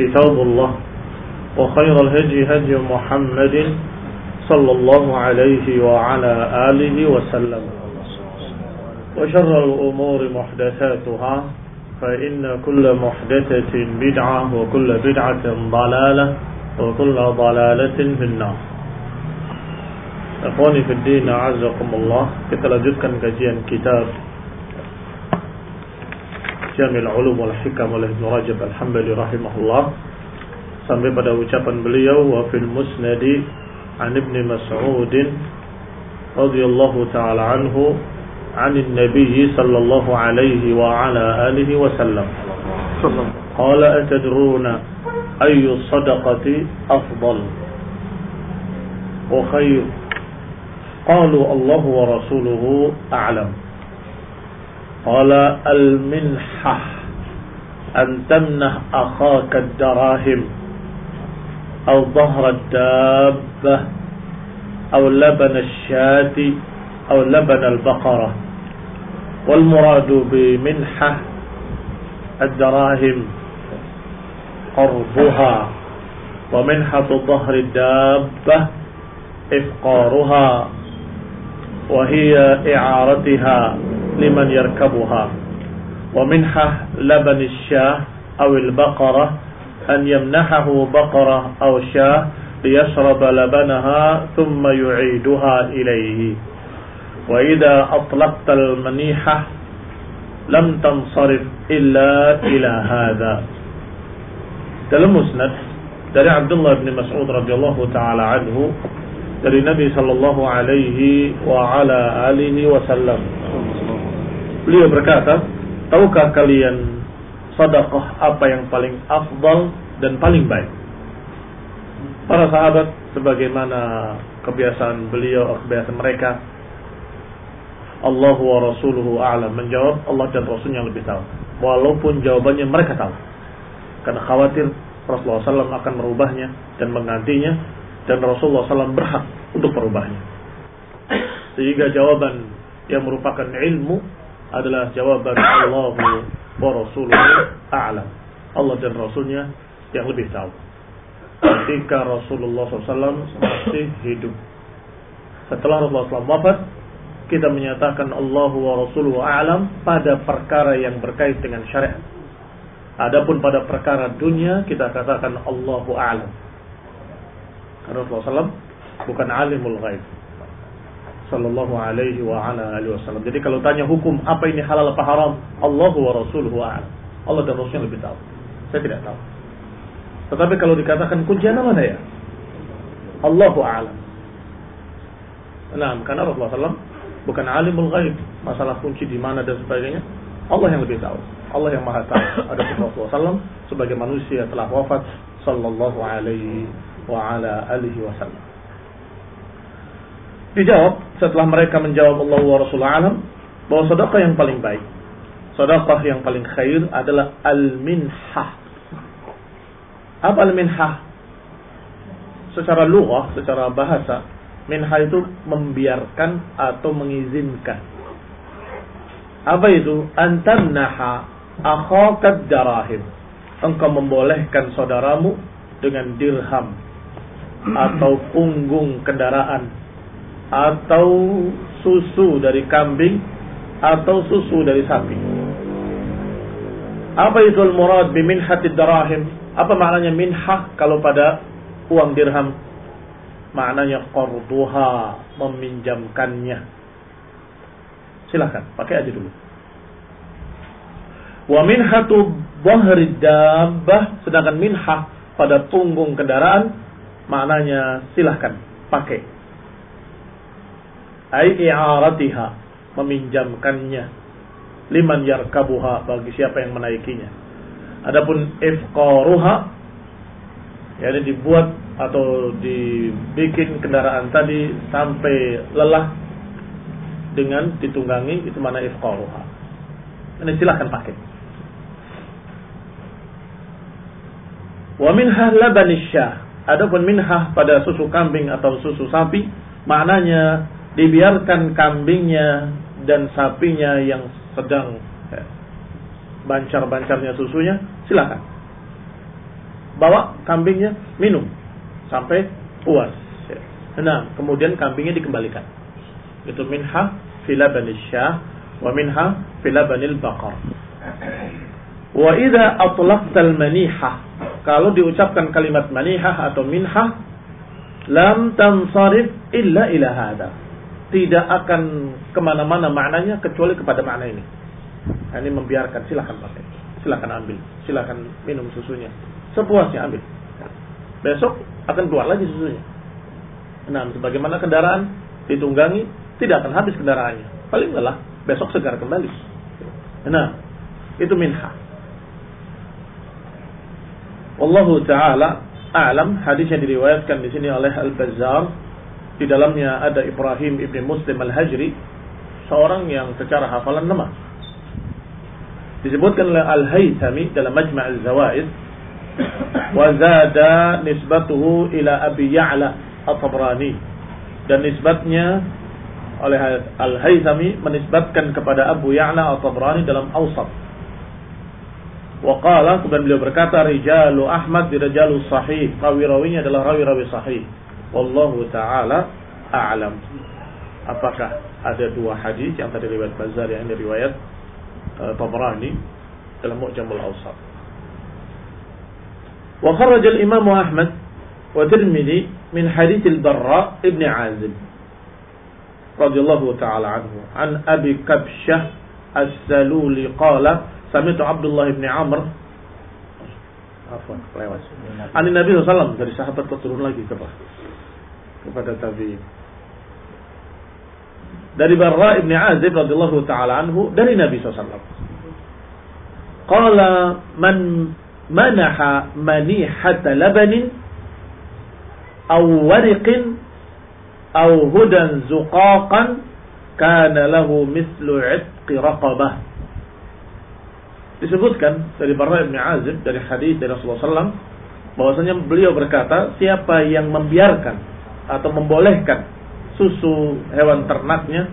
كتاب الله وخير الهدي هدي محمد صلى الله عليه وعلى آله وسلم. وشر الأمور محدثاتها فإن كل محدثة بدعة وكل بدعة ضلالة وكل ضلالة في النار. Akhwani fi din a'azakumullah Kita lanjutkan kitab Jamil Ulum wal Hikam oleh Ibn Rajab Al-Hambali rahimahullah Sampai pada ucapan beliau Wa fil musnadi An Ibn Mas'ud radhiyallahu ta'ala anhu عن النبي صلى الله عليه وعلى آله وسلم قال أتدرون أي الصدقة أفضل وخير قالوا الله ورسوله أعلم قال المنحه أن تمنح أخاك الدراهم أو ظهر الدابة أو لبن الشاة أو لبن البقرة. والمراد بمنحة الدراهم قربها ومنحة ظهر الدابة إفقارها. وهي إعارتها لمن يركبها. ومنحة لبن الشاه أو البقرة أن يمنحه بقرة أو شاه ليشرب لبنها ثم يعيدها إليه. وإذا أطلقت المنيحة لم تنصرف إلا إلى هذا. dalam musnad dari Abdullah bin Mas'ud radhiyallahu taala anhu dari Nabi sallallahu alaihi wa ala alihi wasallam. Beliau berkata, "Tahukah kalian sedekah apa yang paling afdal dan paling baik?" Para sahabat sebagaimana kebiasaan beliau, kebiasaan mereka, Allah wa Rasuluhu a'lam menjawab Allah dan Rasulnya lebih tahu. Walaupun jawabannya mereka tahu. Karena khawatir Rasulullah SAW akan merubahnya dan menggantinya dan Rasulullah SAW berhak untuk merubahnya. Sehingga jawaban yang merupakan ilmu adalah jawaban Allah wa Rasuluhu a'lam. Allah dan Rasulnya yang lebih tahu. Ketika Rasulullah SAW masih hidup. Setelah Rasulullah SAW wafat, kita menyatakan Allah wa Rasuluhu a'lam pada perkara yang berkait dengan syariat. Adapun pada perkara dunia kita katakan Allahu a'lam. Karena Rasulullah bukan alimul ghaib. Sallallahu alaihi wa ala alihi wasallam. Jadi kalau tanya hukum apa ini halal apa haram, Allah wa rasuluhu a'lam. Allah dan Rasulnya lebih tahu. Saya tidak tahu. Tetapi kalau dikatakan kuncinya mana ya? Allahu a'lam. Nah, karena Rasulullah SAW bukan alimul ghaib, masalah kunci di mana dan sebagainya. Allah yang lebih tahu. Allah yang maha tahu. Ada Rasulullah SAW sebagai manusia telah wafat sallallahu alaihi wa ala alihi wasallam. Dijawab setelah mereka menjawab Allah wa Rasulullah alam bahwa sedekah yang paling baik, sedekah yang paling khair adalah al-minhah. Apa al-minhah? Secara lughah, secara bahasa, minhah itu membiarkan atau mengizinkan. Apa itu? Antamnaha akhakad darahim. Engkau membolehkan saudaramu dengan dirham atau punggung kendaraan atau susu dari kambing atau susu dari sapi. Apa itu al-murad bi minhatid darahim? Apa maknanya minhah kalau pada uang dirham? Maknanya qarduha, meminjamkannya. Silahkan, pakai aja dulu. Wa minhatu dhahri dabbah, sedangkan minhah pada punggung kendaraan maknanya silahkan pakai ai i'aratiha meminjamkannya. Liman yarkabuha bagi siapa yang menaikinya. Adapun ifqaruha yakni dibuat atau dibikin kendaraan tadi sampai lelah dengan ditunggangi itu mana ifqaruha. Ini silahkan pakai. Wa minha labanisya. Adapun minha pada susu kambing atau susu sapi maknanya dibiarkan kambingnya dan sapinya yang sedang ya, bancar-bancarnya susunya, silakan. Bawa kambingnya minum sampai puas. Nah, kemudian kambingnya dikembalikan. Itu minha filabanil syah wa minha filabanil baqar. Wa idza atlaqtal manihah kalau diucapkan kalimat manihah atau minha lam tansarif illa ila hada tidak akan ke mana-mana maknanya kecuali kepada makna ini. Nah, ini membiarkan, silahkan pakai, silahkan ambil, silahkan minum susunya, sepuasnya ambil. Besok akan keluar lagi susunya. Nah, sebagaimana kendaraan ditunggangi, tidak akan habis kendaraannya. Paling lelah, besok segar kembali. Nah, itu minha. Wallahu taala a'lam hadis yang diriwayatkan di sini oleh Al-Bazzar di dalamnya ada Ibrahim ibn Muslim al-Hajri, seorang yang secara hafalan lemah. Disebutkan oleh Al-Haythami dalam Majma' al-Zawaid, wa zada nisbatuhu ila Abi Ya'la at-Tabrani. Dan nisbatnya oleh Al-Haythami menisbatkan kepada Abu Ya'la at-Tabrani dalam Awsat. Waqala kemudian beliau berkata rijalu Ahmad di rijalu sahih. Rawi-rawinya adalah rawi-rawi sahih. Wallahu taala a'lam. Apakah ada dua hadis yang tadi riwayat Bazar yang ini riwayat uh, Tabrani dalam Mu'jamul Awsat. Wa kharraj al-Imam Ahmad wa Tirmidzi min hadits al-Barra ibn Azib radhiyallahu ta'ala anhu an Abi Kabsyah As-Saluli qala sami'tu Abdullah ibn Amr Afwan, lewat. Ani Nabi SAW dari sahabat turun lagi ke kepada tabi'in. Dari Barra ibn Azib radhiyallahu taala anhu dari Nabi SAW. Qala man manaha manihata labanin aw wariqin aw hudan zuqaqan kana lahu mislu itqi raqabah. Disebutkan dari Barra ibn Azib dari hadis dari Rasulullah SAW bahwasanya beliau berkata siapa yang membiarkan atau membolehkan susu hewan ternaknya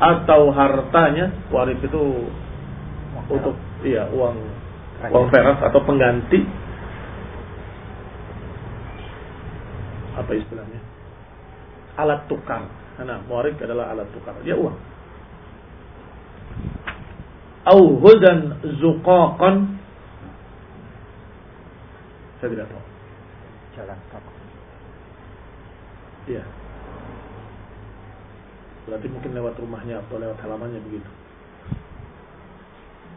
atau hartanya waris itu untuk iya uang uang perak atau pengganti. Apa istilahnya? Alat tukar. Nah waris adalah alat tukar. Dia uang. Au hudan zuqaqan. Saya tidak tahu. Jalan Iya. Berarti mungkin lewat rumahnya atau lewat halamannya begitu.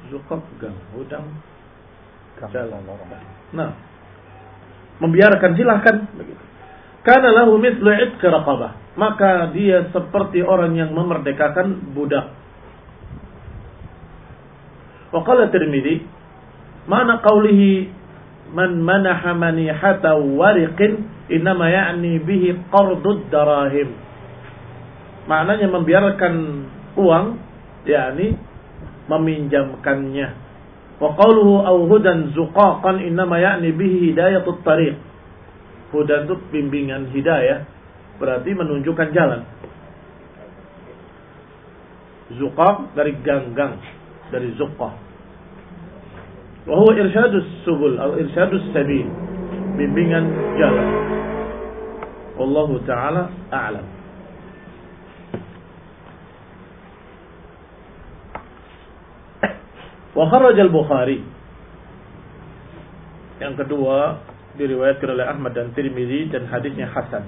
Zukab gang, hudang, jalan. Nah, membiarkan silahkan begitu. Karena lahu mithlu itqi raqabah. Maka dia seperti orang yang memerdekakan budak. Wa qala Tirmidzi, mana qawlihi man manaha manihata wariqin innama ya'ni bihi qardud darahim. Maknanya membiarkan uang yakni meminjamkannya. Wa qawluhu aw hudan zuqaqan innama ya'ni bihi hidayatut tariq Huda itu bimbingan hidayah, berarti menunjukkan jalan. Zuqaq dari ganggang, dari zuqah. Wahyu irsyadus subul atau irsyadus sabil, bimbingan jalan. Wallahu taala a'lam. Wa kharaj al-Bukhari. Yang kedua, diriwayatkan oleh Ahmad dan Tirmidzi dan hadisnya hasan.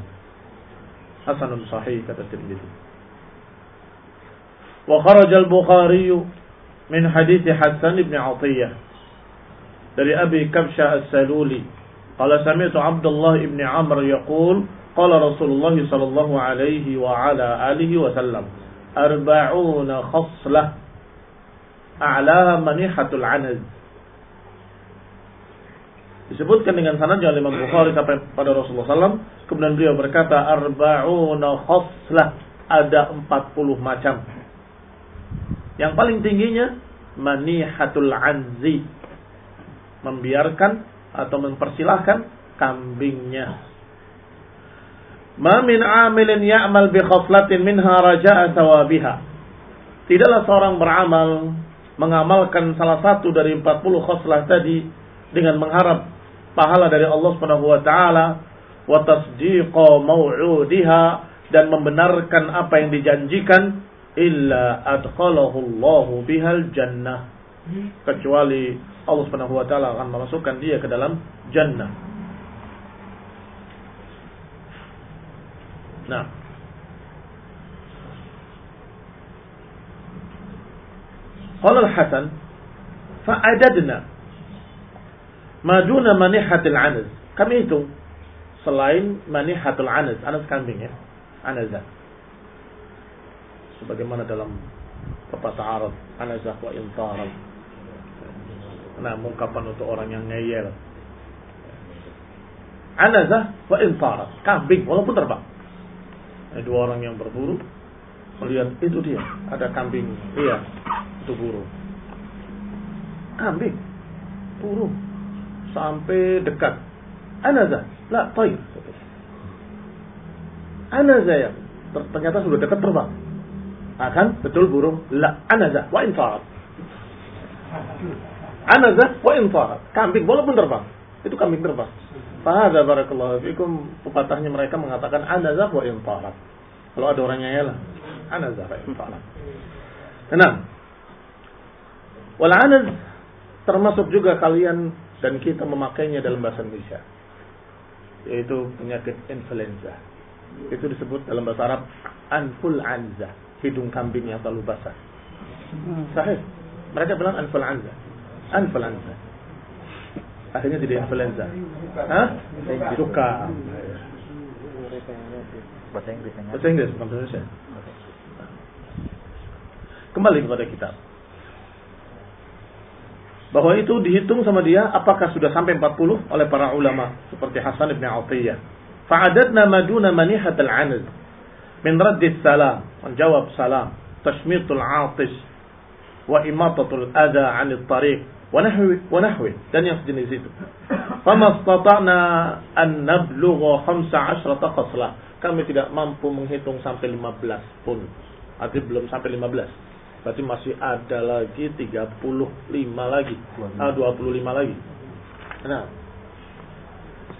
Hasanun sahih kata Tirmidzi. Wa kharaj al-Bukhari min hadis Hasan bin Atiyah dari Abi Kabsha As-Saluli qala sami'tu Abdullah ibn Amr yaqul qala Rasulullah sallallahu alaihi wa ala alihi wa sallam arba'una khaslah a'laha manihatul anaz disebutkan dengan sanadnya oleh Imam Bukhari sampai pada Rasulullah SAW. Kemudian beliau berkata, arba'una khoslah. Ada 40 macam. Yang paling tingginya, manihatul anzi. Membiarkan atau mempersilahkan kambingnya. Ma min amilin ya'mal bi khoslatin minha raja'a tawabiha. Tidaklah seorang beramal mengamalkan salah satu dari 40 khoslah tadi dengan mengharap pahala dari Allah Subhanahu wa taala wa tasdiqa mau'udiha dan membenarkan apa yang dijanjikan illa adkhalahu Allah bihal jannah kecuali Allah Subhanahu wa taala akan memasukkan dia ke dalam jannah. Nah. Qala al-Hasan fa'adadna Maduna manihatil anaz. Kami hitung selain manihatul anaz, anaz kambing ya, anazah. Sebagaimana dalam pepatah Arab, anazah wa intaran. Nah, ungkapan untuk orang yang ngeyel. Anazah wa intaran, kambing walaupun terbang. Ada dua orang yang berburu, melihat itu dia, ada kambing, iya, itu burung. Kambing, burung sampai dekat. Anaza, la tair. Anaza ya, ternyata sudah dekat terbang. Akan betul burung la anaza wa infarat. Anaza wa infarat. Kambing walaupun terbang. Itu kambing terbang. Fahada barakallahu fikum pepatahnya mereka mengatakan anaza wa infarat. Kalau ada orangnya ya lah. Anaza wa infarat. Tenang. Wal anaz termasuk juga kalian dan kita memakainya dalam bahasa Indonesia yaitu penyakit influenza itu disebut dalam bahasa Arab anful anza hidung kambing yang terlalu basah sahih mereka bilang anful anza anful anza akhirnya jadi influenza. Hah? suka bahasa Inggris bahasa Inggris bukan Indonesia. Kembali kepada kitab. Bahwa itu dihitung sama dia apakah sudah sampai 40 oleh para ulama seperti Hasan bin Atiyah. Fa'adatna maduna manihat al-anad min raddis salam, menjawab salam, tashmitul atis. Wa imatatul adha 'anil tariq wa nahwi wa nahwi dan yang sejenis itu. Fama istata'na an nablugha 15 qaslah. Kami tidak mampu menghitung sampai 15 pun. Artinya belum sampai 15 Berarti masih ada lagi 35 lagi. Ah, 25 lagi. Nah.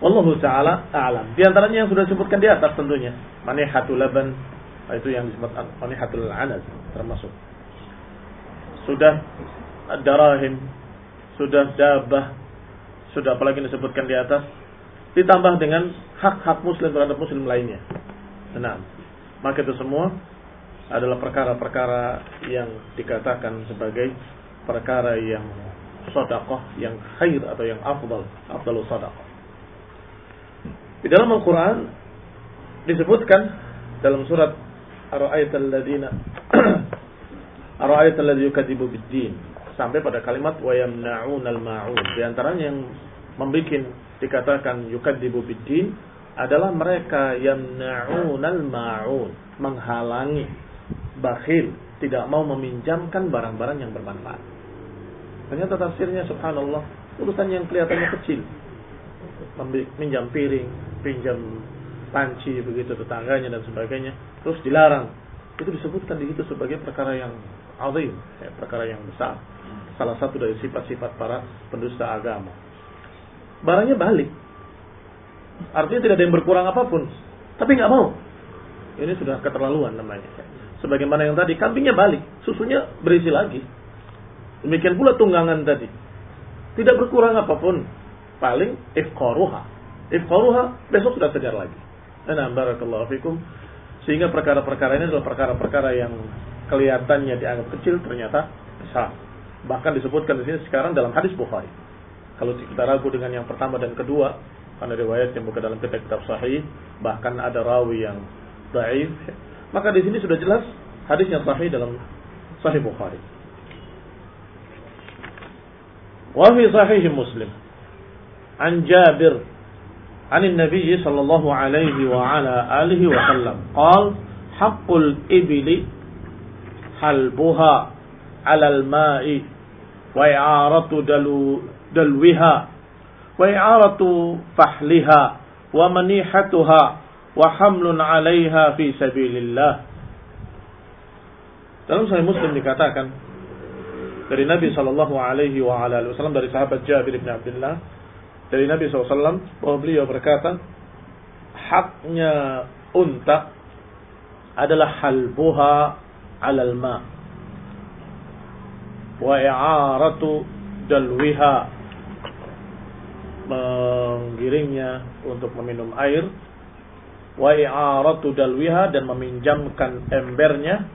Wallahu taala a'lam. Di antaranya yang sudah disebutkan di atas tentunya. Manihatul laban itu yang disebut manihatul anas termasuk. Sudah darahim, sudah dabah, sudah apalagi disebutkan di atas ditambah dengan hak-hak muslim terhadap muslim lainnya. Nah, maka itu semua adalah perkara-perkara yang dikatakan sebagai perkara yang sodakoh, yang khair atau yang afdal, afdalu sodakoh. Di dalam Al-Quran disebutkan dalam surat Ar-Ayat al-Ladina Ar-Ayat al-Ladhi yukadibu bid-din sampai pada kalimat wa yamna'un al-ma'un. Di antaranya yang membuat dikatakan yukadibu bid-din adalah mereka yamna'un al-ma'un, menghalangi bakhil, tidak mau meminjamkan barang-barang yang bermanfaat. Ternyata tafsirnya subhanallah, urusan yang kelihatannya kecil. Minjam piring, pinjam panci begitu tetangganya dan sebagainya, terus dilarang. Itu disebutkan di situ sebagai perkara yang azim, ya, perkara yang besar. Salah satu dari sifat-sifat para pendusta agama. Barangnya balik. Artinya tidak ada yang berkurang apa pun. Tapi nggak mau. Ini sudah keterlaluan namanya. Sebagaimana yang tadi, kambingnya balik. Susunya berisi lagi. Demikian pula tunggangan tadi. Tidak berkurang apa pun. Paling ifqaruha. Ifqaruha besok sudah segar lagi. Nah, barakallahu fikum. Sehingga perkara-perkara ini adalah perkara-perkara yang kelihatannya dianggap kecil ternyata besar. Bahkan disebutkan di sini sekarang dalam hadis Bukhari. Kalau kita ragu dengan yang pertama dan kedua, karena riwayat yang bukan dalam kitab-kitab sahih, bahkan ada rawi yang dhaif, maka di sini sudah jelas hadis yang sahih dalam sahih Bukhari. Wa fi sahih Muslim an Jabir عن النبي صلى الله عليه وعلى آله وسلم قال حق الإبل حلبها على الماء wa i'aratu dalu dalwiha. Wa i'aratu fahliha. Wa manihatuha. Wa hamlun 'alaiha fi sabilillah. Dalam Sahih Muslim dikatakan dari Nabi sallallahu alaihi wa ala alihi wasallam dari sahabat Jabir bin Abdullah dari Nabi SAW bahwa beliau berkata haknya unta adalah halbuha alal ma' i'aratu dalwiha. Menggiringnya untuk meminum air. Wa i'aratu dalwiha dan meminjamkan embernya.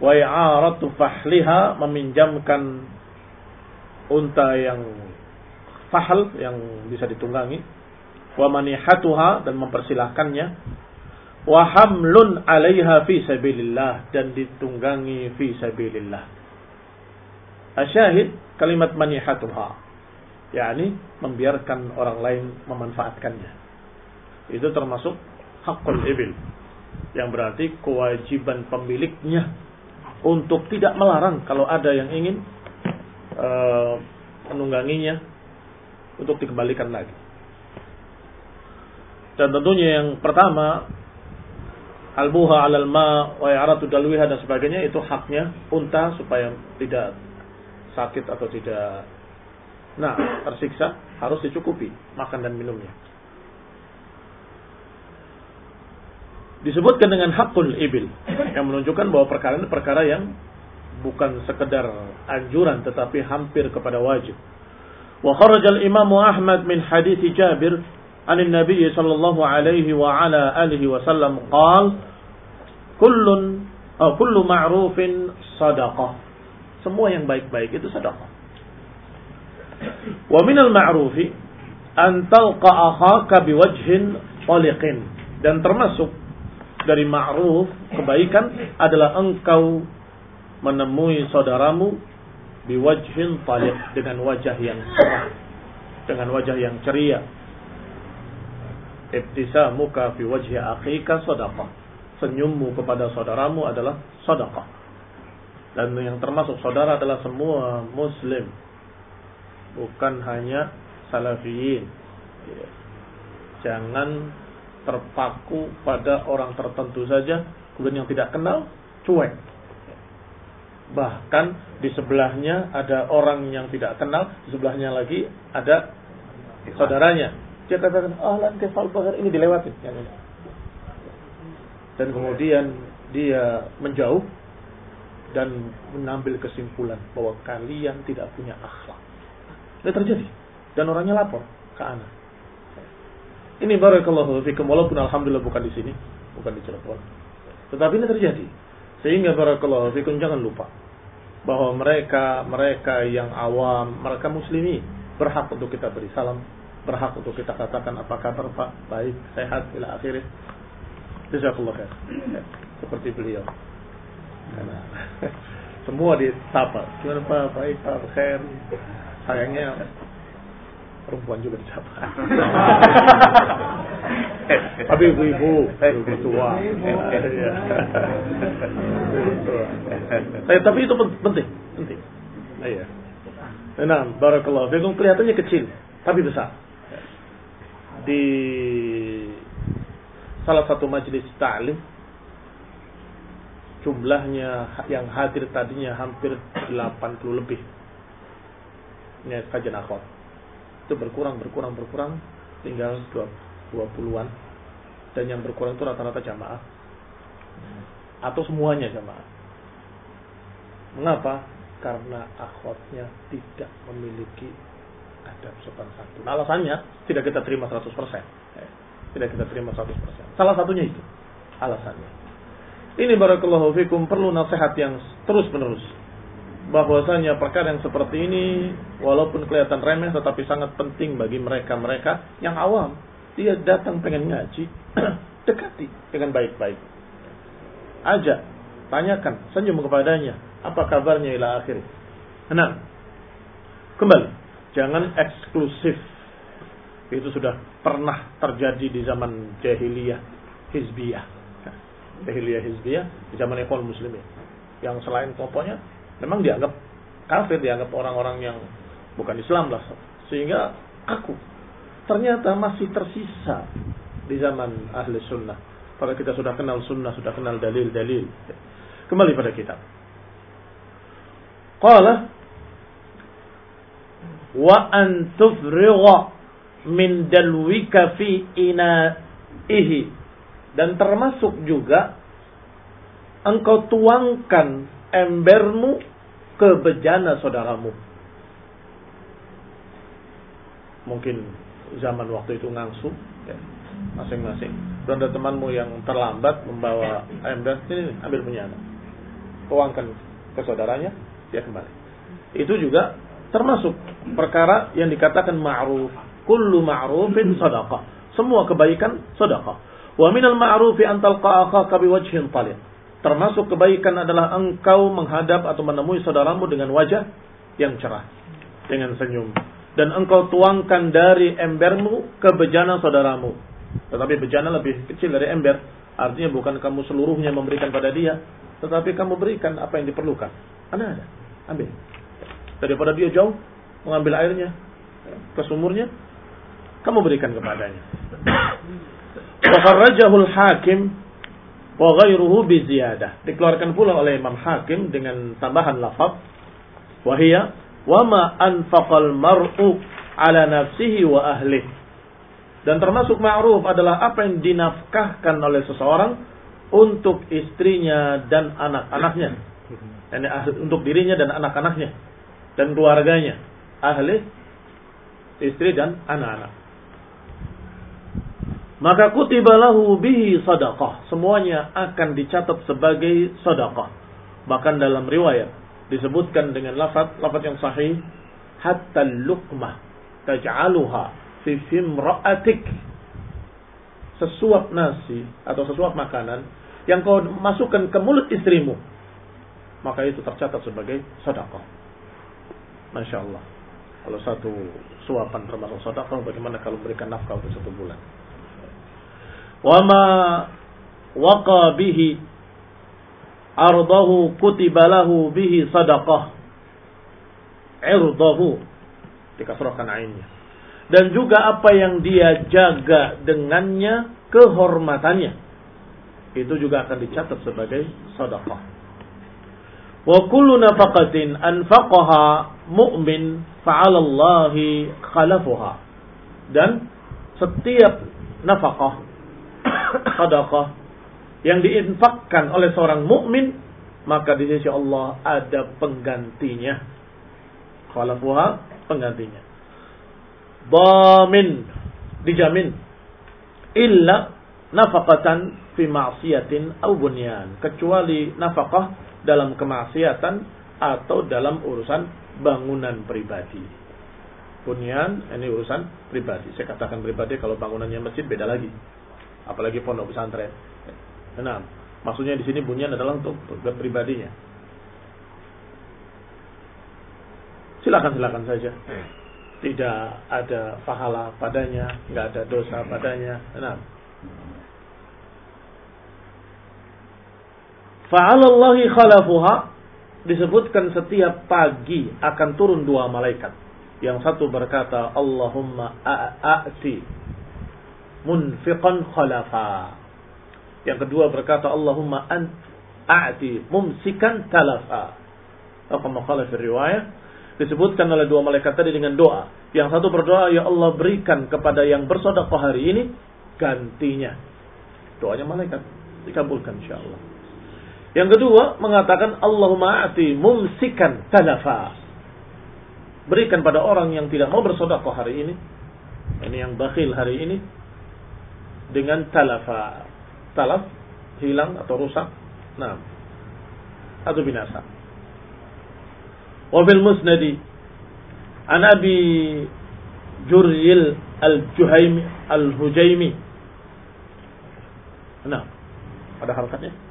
Wa i'aratu fahliha meminjamkan unta yang fahal yang bisa ditunggangi. Wa manihatuha dan mempersilahkannya wa hamlun 'alaiha fi sabilillah. Dan ditunggangi fi sabilillah. Asyahid kalimat manihatuha yakni membiarkan orang lain memanfaatkannya. Itu termasuk hakul ibil. Yang berarti kewajiban pemiliknya untuk tidak melarang kalau ada yang ingin uh, menungganginya untuk dikembalikan lagi. Dan tentunya yang pertama albuha alal ma wa i'ratu dalwiha dan sebagainya itu haknya unta supaya tidak sakit atau tidak nah tersiksa harus dicukupi makan dan minumnya. Disebutkan dengan hakul ibil yang menunjukkan bahwa perkara ini perkara yang bukan sekedar anjuran tetapi hampir kepada wajib. Wa kharaja al-Imam Ahmad min hadis Jabir عن النبي صلى الله عليه وعلى آله وسلم قال كل أو كل معروف صدقة semua yang baik-baik itu sedekah wa minal ma'rufi an talqa akhaka biwajhin taliqin dan termasuk dari ma'ruf kebaikan adalah engkau menemui saudaramu biwajhin taliq dengan wajah yang cerah dengan wajah yang ceria ibtisamuka fi wajhi akhika sadaqah senyummu kepada saudaramu adalah sadaqah dan yang termasuk saudara adalah semua muslim. Bukan hanya salafiyin. Jangan terpaku pada orang tertentu saja kemudian yang tidak kenal cuek. Bahkan di sebelahnya ada orang yang tidak kenal di sebelahnya lagi ada saudaranya dia katakan, ahlan kefal bagar ini dilewati. Dan kemudian dia menjauh dan mengambil kesimpulan bahwa kalian tidak punya akhlak. Ini terjadi. Dan orangnya lapor ke anak. Ini barakallahu fikum walaupun alhamdulillah bukan di sini, bukan di Cirebon. Tetapi ini terjadi. Sehingga barakallahu fikum jangan lupa bahwa mereka mereka yang awam, mereka muslimi berhak untuk kita beri salam, berhak untuk kita katakan apa kabar Pak, baik, sehat, ila akhirnya. Jazakallah khair. Seperti beliau. Karena semua disapa. Gimana Pak, baik Pak, khair. Sayangnya perempuan juga disapa. Tapi ibu-ibu, ibu tua. Eh, tapi itu penting, penting. Iya. Nah, barakallahu fikum kelihatannya kecil, tapi besar. Di salah satu majelis ta'lim jumlahnya yang hadir tadinya hampir 80 lebih. Ini kajian akhwat. Itu berkurang, berkurang, berkurang, tinggal 20-an. Dan yang berkurang itu rata-rata jamaah. Atau semuanya jamaah. Mengapa? Karena akhwatnya tidak memiliki adab sopan santun. Alasannya tidak kita terima 100%. Tidak kita terima 100%. Salah satunya itu alasannya. Ini barakallahu fikum perlu nasihat yang terus menerus. Bahwasanya perkara yang seperti ini walaupun kelihatan remeh tetapi sangat penting bagi mereka-mereka yang awam. Dia datang pengen ngaji, dekati dengan baik-baik. Ajak, tanyakan, senyum kepadanya, apa kabarnya ila akhir. Nah, kembali, jangan eksklusif. Itu sudah pernah terjadi di zaman jahiliyah hizbiyah. Jahiliyah hizbiyah di zaman ekol muslimin. Yang selain kelompoknya memang dianggap kafir, dianggap orang-orang yang bukan Islam lah. Sehingga aku ternyata masih tersisa di zaman ahli sunnah. Pada kita sudah kenal sunnah, sudah kenal dalil-dalil. Kembali pada kitab. Qala wa an tufrigha min dalwika fi ina'ihi dan termasuk juga engkau tuangkan embermu ke bejana saudaramu. Mungkin zaman waktu itu ngangsu ya, masing-masing. Dan ada temanmu yang terlambat membawa ember, ini ambil punya anak. Tuangkan ke saudaranya, dia kembali. Itu juga termasuk perkara yang dikatakan ma'ruf. Kullu ma'rufin sadaqah. Semua kebaikan sadaqah. Wa minal ma'rufi an talqa akhaka biwajhin talib. Termasuk kebaikan adalah engkau menghadap atau menemui saudaramu dengan wajah yang cerah, dengan senyum dan engkau tuangkan dari embermu ke bejana saudaramu. Tetapi bejana lebih kecil dari ember. Artinya bukan kamu seluruhnya memberikan pada dia, tetapi kamu berikan apa yang diperlukan. Ada ada, ambil. Daripada dia jauh mengambil airnya ke sumurnya, kamu berikan kepadanya. Wa hakim wa ghairuhu bi ziyadah. Dikeluarkan pula oleh Imam Hakim dengan tambahan lafaz wahia wama anfaqal mar'u ala nafsihi wa ahli. Dan termasuk ma'ruf adalah apa yang dinafkahkan oleh seseorang untuk istrinya dan anak-anaknya. Untuk dirinya dan anak-anaknya dan keluarganya. Ahli, istri dan anak-anak. Maka kutibalahu bihi sadaqah. Semuanya akan dicatat sebagai sadaqah. Bahkan dalam riwayat disebutkan dengan lafaz lafaz yang sahih hatta luqmah taj'aluha fi fimra'atik sesuap nasi atau sesuap makanan yang kau masukkan ke mulut istrimu maka itu tercatat sebagai sedekah Masya Allah. Kalau satu suapan termasuk sedekah bagaimana kalau berikan nafkah untuk satu bulan? Wama waqa bihi ardahu kutiba lahu bihi sadaqah. Irdahu. Dikasrahkan ainnya. Dan juga apa yang dia jaga dengannya kehormatannya. Itu juga akan dicatat sebagai sadaqah wa kullu nafaqatin anfaqaha mu'min fa'ala Allahi khalafuha dan setiap nafkah sadaqah yang diinfakkan oleh seorang mukmin maka di sisi Allah ada penggantinya. Khalafuha penggantinya. Bamin dijamin illa nafaqatan fi ma'siyatin aw bunyan kecuali nafkah dalam kemaksiatan atau dalam urusan bangunan pribadi. bunyan ini urusan pribadi. Saya katakan pribadi kalau bangunannya masjid beda lagi. Apalagi pondok pesantren. Nah, maksudnya di sini bunyan adalah untuk pribadinya. Silakan silakan saja. Tidak ada pahala padanya, nggak ada dosa padanya. Nah. Fa'alallahi khalafuha disebutkan setiap pagi akan turun dua malaikat yang satu berkata, Allahumma a'ati munfiqan khalafa. Yang kedua berkata, Allahumma an a'ti mumsikan talafa. Apa maqala fi? Disebutkan oleh dua malaikat tadi dengan doa. Yang satu berdoa, Ya Allah berikan kepada yang bersodakoh hari ini gantinya. Doanya malaikat. Dikabulkan insyaAllah. Yang kedua mengatakan Allahumma a'ti mumsikan talafa berikan pada orang yang tidak mau bersodakoh hari ini, ini yang bakhil hari ini, dengan talafa. Talaf, hilang atau rusak. Nah, atau binasa. Wabil musnadi, an Abi Jurjil al-Juhaimi al-Hujaimi. Nah, ada harokatnya?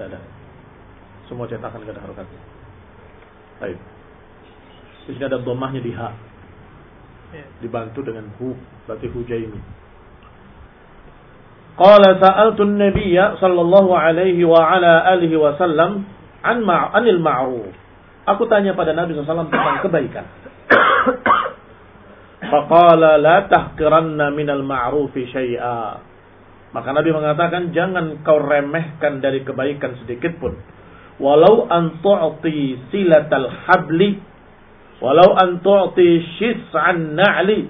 Tidak ada. Semua cetakan tidak ada harokatnya. Baik. Di sini ada domahnya di H. Ya. Dibantu dengan hu, berarti hujaimi. Qala sa'altu an-nabiyya sallallahu alaihi wa ala alihi wa sallam an ma'anil ma'ruf. Aku tanya pada Nabi SAW tentang kebaikan. Faqala la tahqiranna minal ma'rufi syai'a. Maka Nabi mengatakan jangan kau remehkan dari kebaikan sedikit pun. Walau an tu'ti silatal habli walau an tu'ti shis'an na'li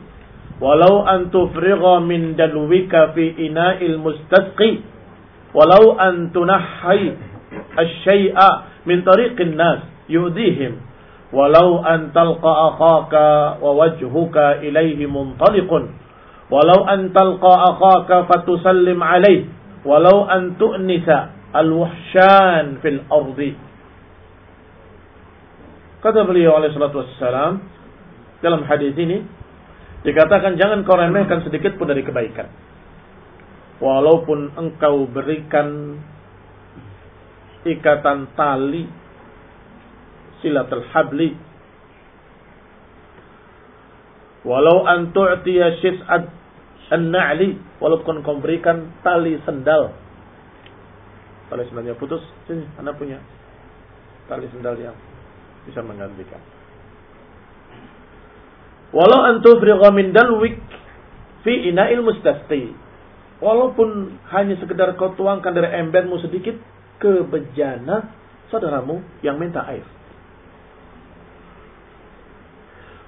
walau an tufrigha min dalwika fi ina'il mustasqi walau an tunahhi asy-syai'a min tariqin nas yudihim walau an talqa akhaka wa wajhuka ilayhi muntaliqun walau an talqa akhaka fatusallim alayhi walau an tu'nisa al-wahshan fil ardi. Kata beliau oleh salatu wassalam dalam hadis ini dikatakan jangan kau remehkan sedikit pun dari kebaikan. Walaupun engkau berikan ikatan tali silatul habli. Walau an tu'tiya syis'ad an-na'li walaupun kau berikan tali sendal tali sendalnya putus sini anda punya tali sendal yang bisa menggantikan. Walau antufrigha min dalwik fi ina'il mustasqi. Walaupun hanya sekedar kau tuangkan dari embermu sedikit ke bejana saudaramu yang minta air.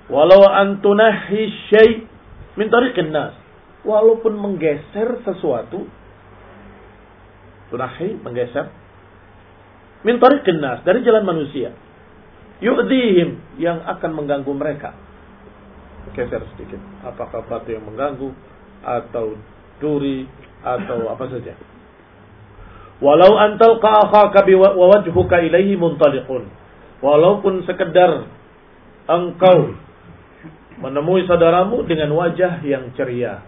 Walau antunahi syai' min tariqin nas. Walaupun menggeser sesuatu tunahi menggeser min tariqin nas dari jalan manusia yu'dihim yang akan mengganggu mereka. Geser sedikit. Apakah batu yang mengganggu atau duri atau apa saja. Walau antal akhaka wa wajhuka ilaihi muntaliqun. Walaupun sekedar engkau menemui saudaramu dengan wajah yang ceria.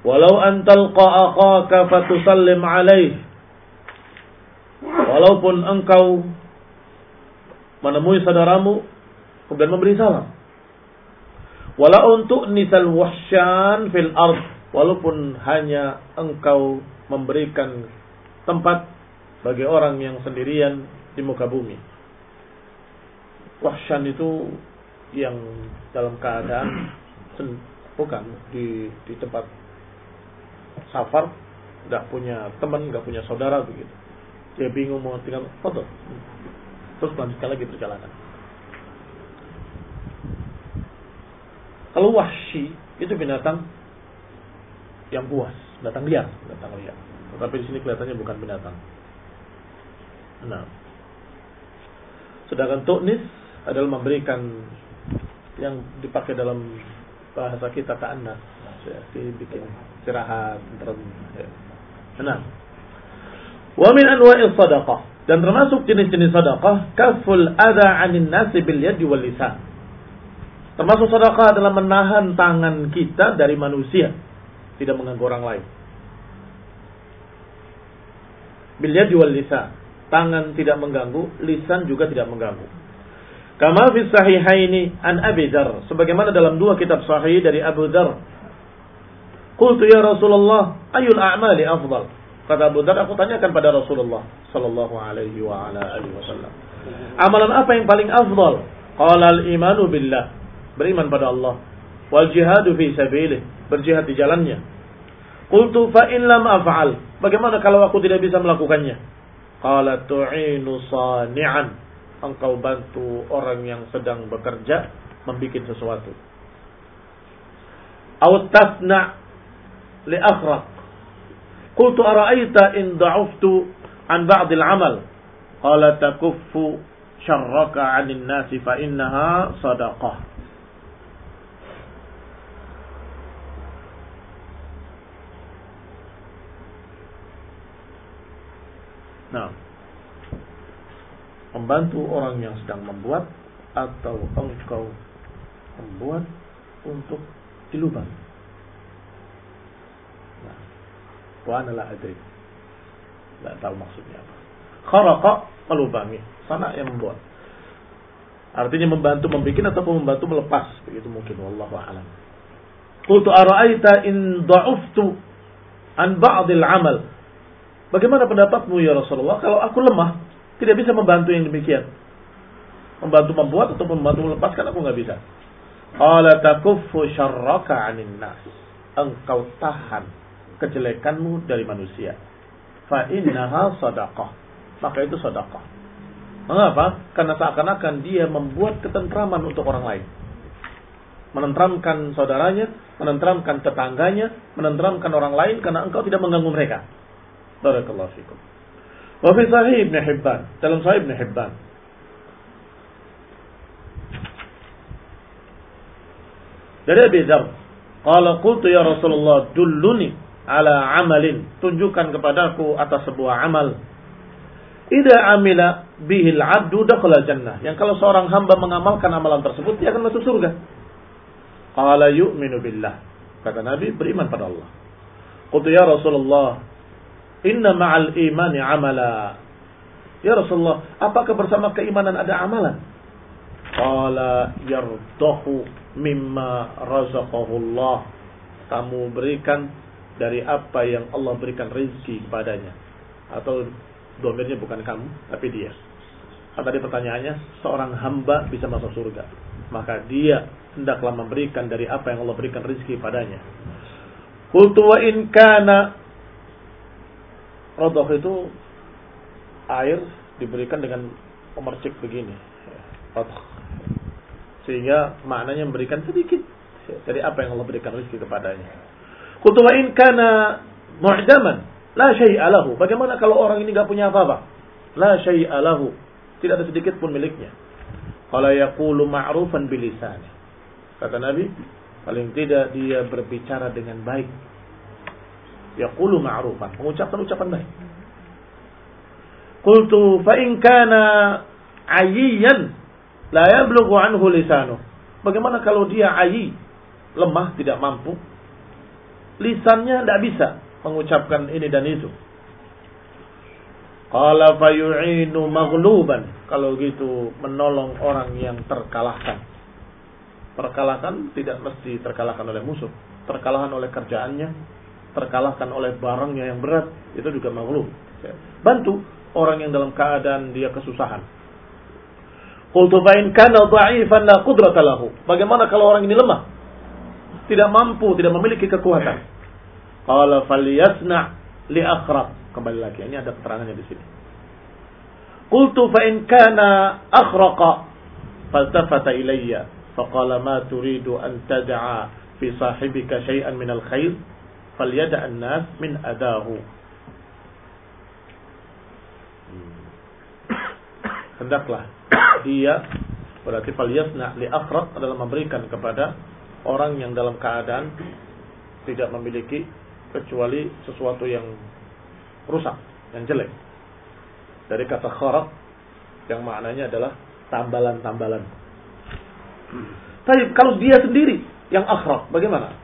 Walau antal akhaka fatusallim alaih. Walaupun engkau menemui saudaramu kemudian memberi salam. Wala untuk nisal wahsyan fil ard walaupun hanya engkau memberikan tempat bagi orang yang sendirian di muka bumi. Wahsyan itu yang dalam keadaan bukan di di tempat safar, nggak punya teman, nggak punya saudara begitu. Dia bingung mau tinggal foto. Terus lanjutkan lagi perjalanan. Kalau wahsy itu binatang yang buas, binatang liar, binatang liar. Tetapi di sini kelihatannya bukan binatang. Nah. Sedangkan tu'nis adalah memberikan yang dipakai dalam bahasa kita ta'annas. Jadi bikin istirahat, ya. Nah. Wa min sadaqah dan termasuk jenis-jenis sedekah kaful adha 'anil nasi bil yadi wal lisan. Termasuk sedekah adalah menahan tangan kita dari manusia, tidak mengganggu orang lain. Bila jual lisan, tangan tidak mengganggu, lisan juga tidak mengganggu. Kama fi sahihaini an Abi Dzar, sebagaimana dalam dua kitab sahih dari Abu Dzar. Qultu ya Rasulullah, ayul a'mali afdal? Kata Abu Dzar, aku tanyakan pada Rasulullah sallallahu alaihi wa ala alihi wasallam. Amalan apa yang paling afdal? Qala al-imanu billah, beriman pada Allah. Wal jihadu fi sabilih, berjihad di jalannya. Qultu fa in lam af'al, bagaimana kalau aku tidak bisa melakukannya? Qala tu'inu sani'an, engkau bantu orang yang sedang bekerja membuat sesuatu. Aw tasna Qultu ara'aita in da'uftu an ba'd al-amal. Qala takuffu syarraka 'anil nasi fa innaha sadaqah. Nah membantu orang yang sedang membuat atau engkau membuat untuk dilubang. Nah, wa ana la adri. Tidak tahu maksudnya apa. Kharaqa melubangi, sana yang membuat. Artinya membantu membuat ataupun membantu melepas, begitu mungkin wallahu a'lam. Qultu ara'aita in da'uftu an ba'dil amal. Bagaimana pendapatmu ya Rasulullah kalau aku lemah tidak bisa membantu yang demikian. Membantu membuat atau membantu melepaskan aku nggak bisa. Qala takuffu syarraka 'anil nas. Engkau tahan kejelekanmu dari manusia. Fa innaha sadaqah. Maka itu sedekah. Mengapa? Karena seakan-akan dia membuat ketentraman untuk orang lain. Menentramkan saudaranya, menentramkan tetangganya, menentramkan orang lain karena engkau tidak mengganggu mereka. Barakallahu fikum. Wa fi sahih Ibn Hibban, dalam sahih Ibn Hibban. Dari Abi Dzar, qala qultu ya Rasulullah, dulluni ala amalin, tunjukkan kepadaku atas sebuah amal. Ida amila bihil abdu dakhala jannah. Yang kalau seorang hamba mengamalkan amalan tersebut, dia akan masuk surga. Qala yu'minu billah. Kata Nabi, beriman pada Allah. Qultu ya Rasulullah, Inna ma'al imani amala. Ya Rasulullah, apakah bersama keimanan ada amalan? Qala yardahu mimma razaqahullah. Kamu berikan dari apa yang Allah berikan rezeki kepadanya. Atau domirnya bukan kamu, tapi dia. Kata tadi pertanyaannya, seorang hamba bisa masuk surga. Maka dia hendaklah memberikan dari apa yang Allah berikan rezeki padanya. Qultu wa in kana Rodoh itu air diberikan dengan pemercik begini. Sehingga maknanya memberikan sedikit dari apa yang Allah berikan rezeki kepadanya. Kutuwain kana mu'daman. La syai'a lahu. Bagaimana kalau orang ini gak punya apa-apa? La syai'a lahu. Tidak ada sedikit pun miliknya. Kalau yaqulu ma'rufan bilisani. Kata Nabi, paling tidak dia berbicara dengan baik yaqulu ma'rufan, mengucapkan ucapan baik. Qultu fa in kana ayyan la yablughu anhu lisanu. Bagaimana kalau dia ayi, lemah, tidak mampu? Lisannya tidak bisa mengucapkan ini dan itu. Qala fayu'inu maghluban. Kalau gitu menolong orang yang terkalahkan. Terkalahkan tidak mesti terkalahkan oleh musuh. Terkalahkan oleh kerjaannya, terkalahkan oleh barangnya yang berat, itu juga makhluk. Bantu orang yang dalam keadaan dia kesusahan. Qultu fa in kana dha'ifan la qudrata lahu. Bagaimana kalau orang ini lemah? Tidak mampu, tidak memiliki kekuatan. Qala falyasna' li akhraq. Kembali lagi, ini ada keterangannya di sini. Qultu fa in kana akhraqa faltafata ilayya faqala ma turidu an tad'a fi sahibika syai'an min al-khair falyada an-nas min adahu. Hendaklah dia berarti falyasna li akhraq adalah memberikan kepada orang yang dalam keadaan tidak memiliki kecuali sesuatu yang rusak, yang jelek. Dari kata kharaq yang maknanya adalah tambalan-tambalan. Tapi kalau dia sendiri yang akhrab, bagaimana?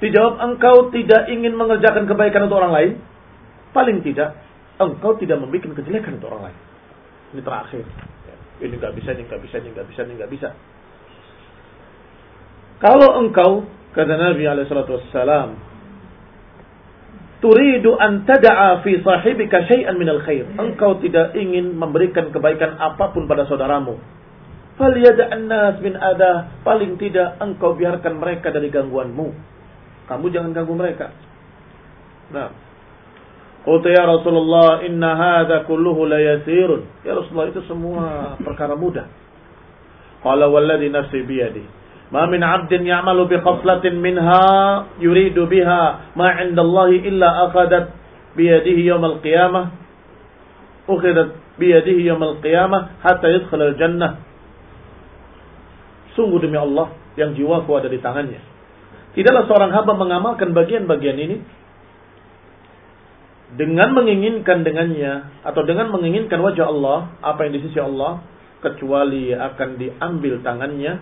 Dijawab engkau tidak ingin mengerjakan kebaikan untuk orang lain, paling tidak engkau tidak membuat kejelekan untuk orang lain. Ini terakhir. Ini nggak bisa, ini nggak bisa, ini nggak bisa, ini nggak bisa. Kalau engkau kata Nabi Alaihissalam, turidu an tada'a fi sahibika syai'an minal khair. Engkau tidak ingin memberikan kebaikan apa pun pada saudaramu. Falyada'an nas min ada. Paling tidak engkau biarkan mereka dari gangguanmu. Kamu jangan ganggu mereka. Nah. Qultu ya Rasulullah inna hadha kulluhu la yasirun. Ya Rasulullah itu semua perkara mudah. Qala walladhi nafsi biyadi. Ma min 'abdin ya'malu bi khaslatin minha yuridu biha ma 'inda Allah illa akhadat biyadihi yawm al-qiyamah. Ukhidat biyadihi yawm al-qiyamah hatta yadkhul al-jannah. Sungguh demi Allah yang jiwaku ada di tangannya. Tidaklah seorang hamba mengamalkan bagian-bagian ini dengan menginginkan dengannya atau dengan menginginkan wajah Allah, apa yang di sisi Allah, kecuali akan diambil tangannya,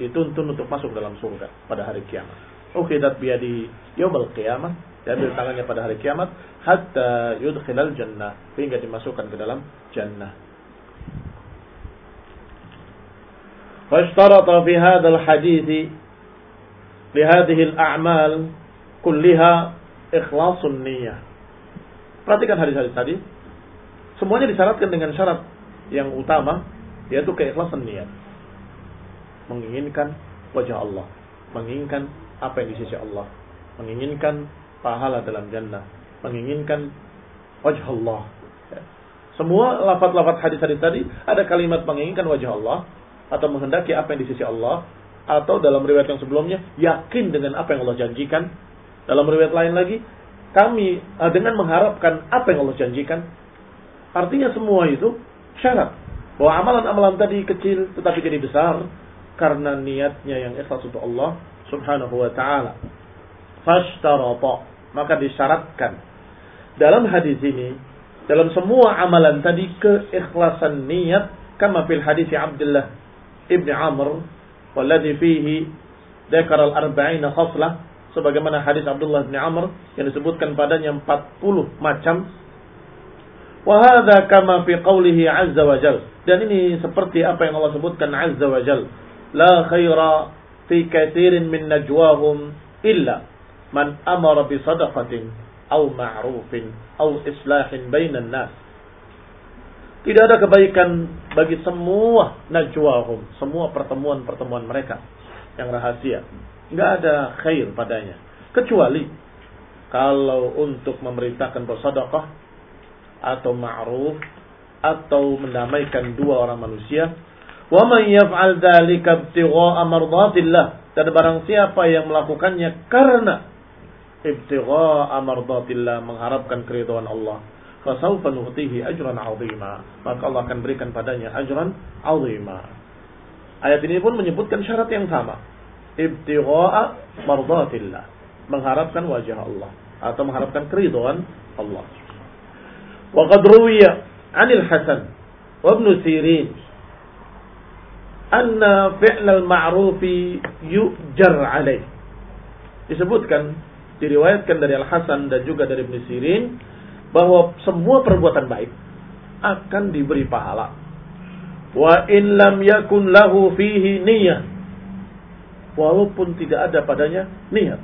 dituntun untuk masuk dalam surga pada hari kiamat. Ukhidat biyadi yawmal qiyamah, diambil tangannya pada hari kiamat, hatta yudkhilal jannah, hingga dimasukkan ke dalam jannah. فاشترط في هذا الحديث لهذه الأعمال كلها إخلاص النية Perhatikan hadis-hadis tadi. Semuanya disyaratkan dengan syarat yang utama, yaitu keikhlasan niat. Menginginkan wajah Allah. Menginginkan apa yang di sisi Allah. Menginginkan pahala dalam jannah. Menginginkan wajah Allah. Ya. Semua lafaz-lafaz hadis-hadis tadi ada kalimat menginginkan wajah Allah atau menghendaki apa yang di sisi Allah atau dalam riwayat yang sebelumnya yakin dengan apa yang Allah janjikan. Dalam riwayat lain lagi, kami uh, dengan mengharapkan apa yang Allah janjikan. Artinya semua itu syarat bahwa amalan-amalan tadi kecil tetapi jadi besar karena niatnya yang ikhlas untuk Allah Subhanahu wa taala. Fashtarata, maka disyaratkan. Dalam hadis ini dalam semua amalan tadi keikhlasan niat kama fil hadis Abdullah ibn Amr walladhi fihi dzakar al-arba'ina khaslah sebagaimana hadis Abdullah bin Amr yang disebutkan padanya 40 macam. Wa hadza kama fi qawlihi azza wa jal. Dan ini seperti apa yang Allah sebutkan azza wa jal la khaira fi katsirin min najwahum illa man amara bi sadaqatin aw ma'rufin aw islahin bainan nas tidak ada kebaikan bagi semua najwahum, semua pertemuan-pertemuan mereka yang rahasia. Nggak ada khair padanya. Kecuali kalau untuk memerintahkan bersedekah atau ma'ruf atau mendamaikan dua orang manusia. Wa man yaf'al dzalika ibtigha'a mardatillah. Dan barang siapa yang melakukannya karena ibtigha'a mardatillah mengharapkan keridhaan Allah fasawfa nuhtihi ajran 'azima. Maka Allah akan berikan padanya ajran 'azima. Ayat ini pun menyebutkan syarat yang sama. Ibtigha'a mardatillah. Mengharapkan wajah Allah atau mengharapkan keridhaan Allah. Wa qad ruwiya 'anil Hasan wa Ibn Sirin anna fi'l al-ma'ruf yujar 'alaih. Disebutkan diriwayatkan dari Al Hasan dan juga dari Ibn Sirin bahwa semua perbuatan baik akan diberi pahala. Wa in lam yakun lahu fihi niyyah. Walaupun tidak ada padanya niat.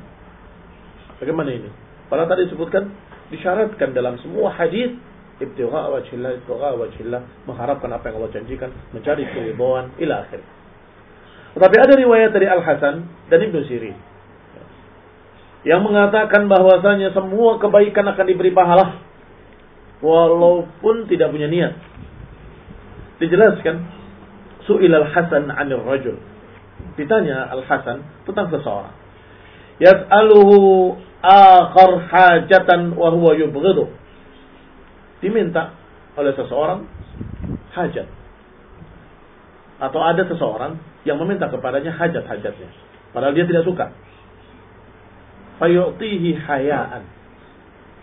Bagaimana ini? Pada tadi disebutkan disyaratkan dalam semua hadis ibtigha wajhillah ibtigha wajhillah mengharapkan apa yang Allah janjikan mencari keridhaan ila akhir. Tetapi ada riwayat dari Al Hasan dan Ibnu Sirin yang mengatakan bahwasanya semua kebaikan akan diberi pahala walaupun tidak punya niat. Dijelaskan Su'il al-Hasan 'anil rajul. Ditanya Al-Hasan tentang seseorang. Yas'aluhu akhar hajatan wa huwa yubghidu. Diminta oleh seseorang hajat. Atau ada seseorang yang meminta kepadanya hajat-hajatnya. Padahal dia tidak suka. Fayu'tihi hayaan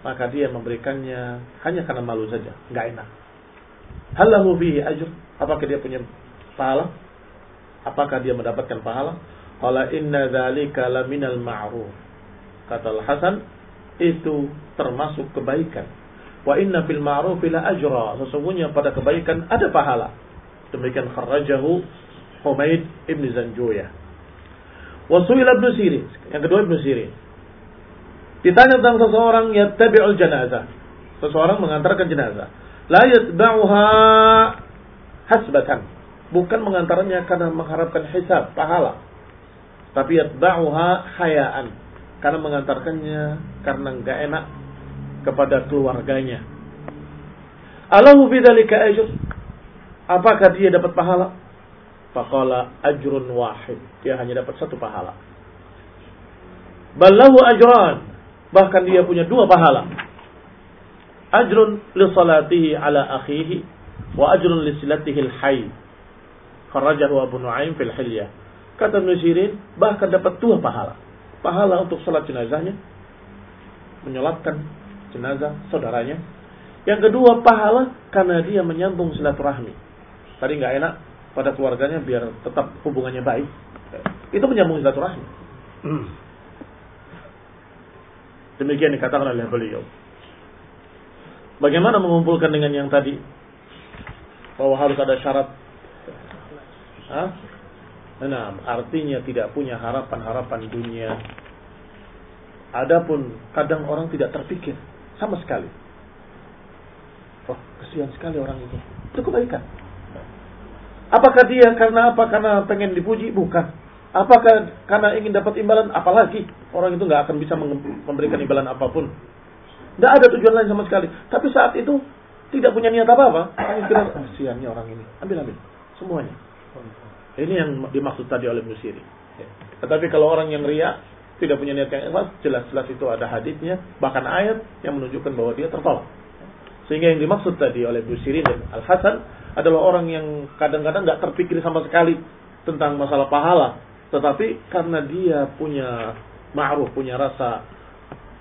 maka dia memberikannya hanya karena malu saja, nggak enak. Halahu fihi ajr? Apakah dia punya pahala? Apakah dia mendapatkan pahala? Qala inna dzalika laminal ma'ruf. Kata Al-Hasan, itu termasuk kebaikan. Wa inna fil ma'ruf la ajra. Sesungguhnya pada kebaikan ada pahala. Demikian kharrajahu Humaid ibn Zanjuyah. Wa su'ila ibn Sirin. Yang kedua ibn Sirin. Ditanya tentang seseorang yattabi'ul janazah. Seseorang mengantarkan jenazah. La yatba'uha hasbatan. Bukan mengantarnya karena mengharapkan hisab, pahala. Tapi yatba'uha hayaan. Karena mengantarkannya karena enggak enak kepada keluarganya. Alahu bidzalika ajr? Apakah dia dapat pahala? Faqala ajrun wahid. Dia hanya dapat satu pahala. Ballahu ajran. Bahkan dia punya dua pahala. Ajrun li salatihi ala akhihi wa ajrun li silatihi al-hayy. Kharajahu Abu Nuaim fil Hilyah. Kata Nusirin, bahkan dapat dua pahala. Pahala untuk salat jenazahnya, menyolatkan jenazah saudaranya. Yang kedua pahala karena dia menyambung silaturahmi. Tadi nggak enak pada keluarganya biar tetap hubungannya baik. Itu menyambung silaturahmi. Hmm. Demikian dikatakan oleh beliau. Bagaimana mengumpulkan dengan yang tadi? Bahwa harus ada syarat. Hah? Nah, artinya tidak punya harapan-harapan dunia. Adapun kadang orang tidak terpikir sama sekali. Oh, kesian sekali orang itu. Itu kebaikan. Apakah dia karena apa? Karena pengen dipuji? Bukan. Apakah karena ingin dapat imbalan? Apalagi orang itu nggak akan bisa memberikan imbalan apa pun. Nggak ada tujuan lain sama sekali. Tapi saat itu tidak punya niat apa-apa. Hanya kira, oh, orang ini. Ambil, ambil. Semuanya. Ini yang dimaksud tadi oleh Musiri. Tetapi kalau orang yang ria, tidak punya niat yang ikhlas, jelas-jelas itu ada hadisnya, bahkan ayat yang menunjukkan bahwa dia tertolak. Sehingga yang dimaksud tadi oleh Busiri dan Al-Hasan adalah orang yang kadang-kadang nggak terpikir sama sekali tentang masalah pahala, tetapi karena dia punya ma'ruf, punya rasa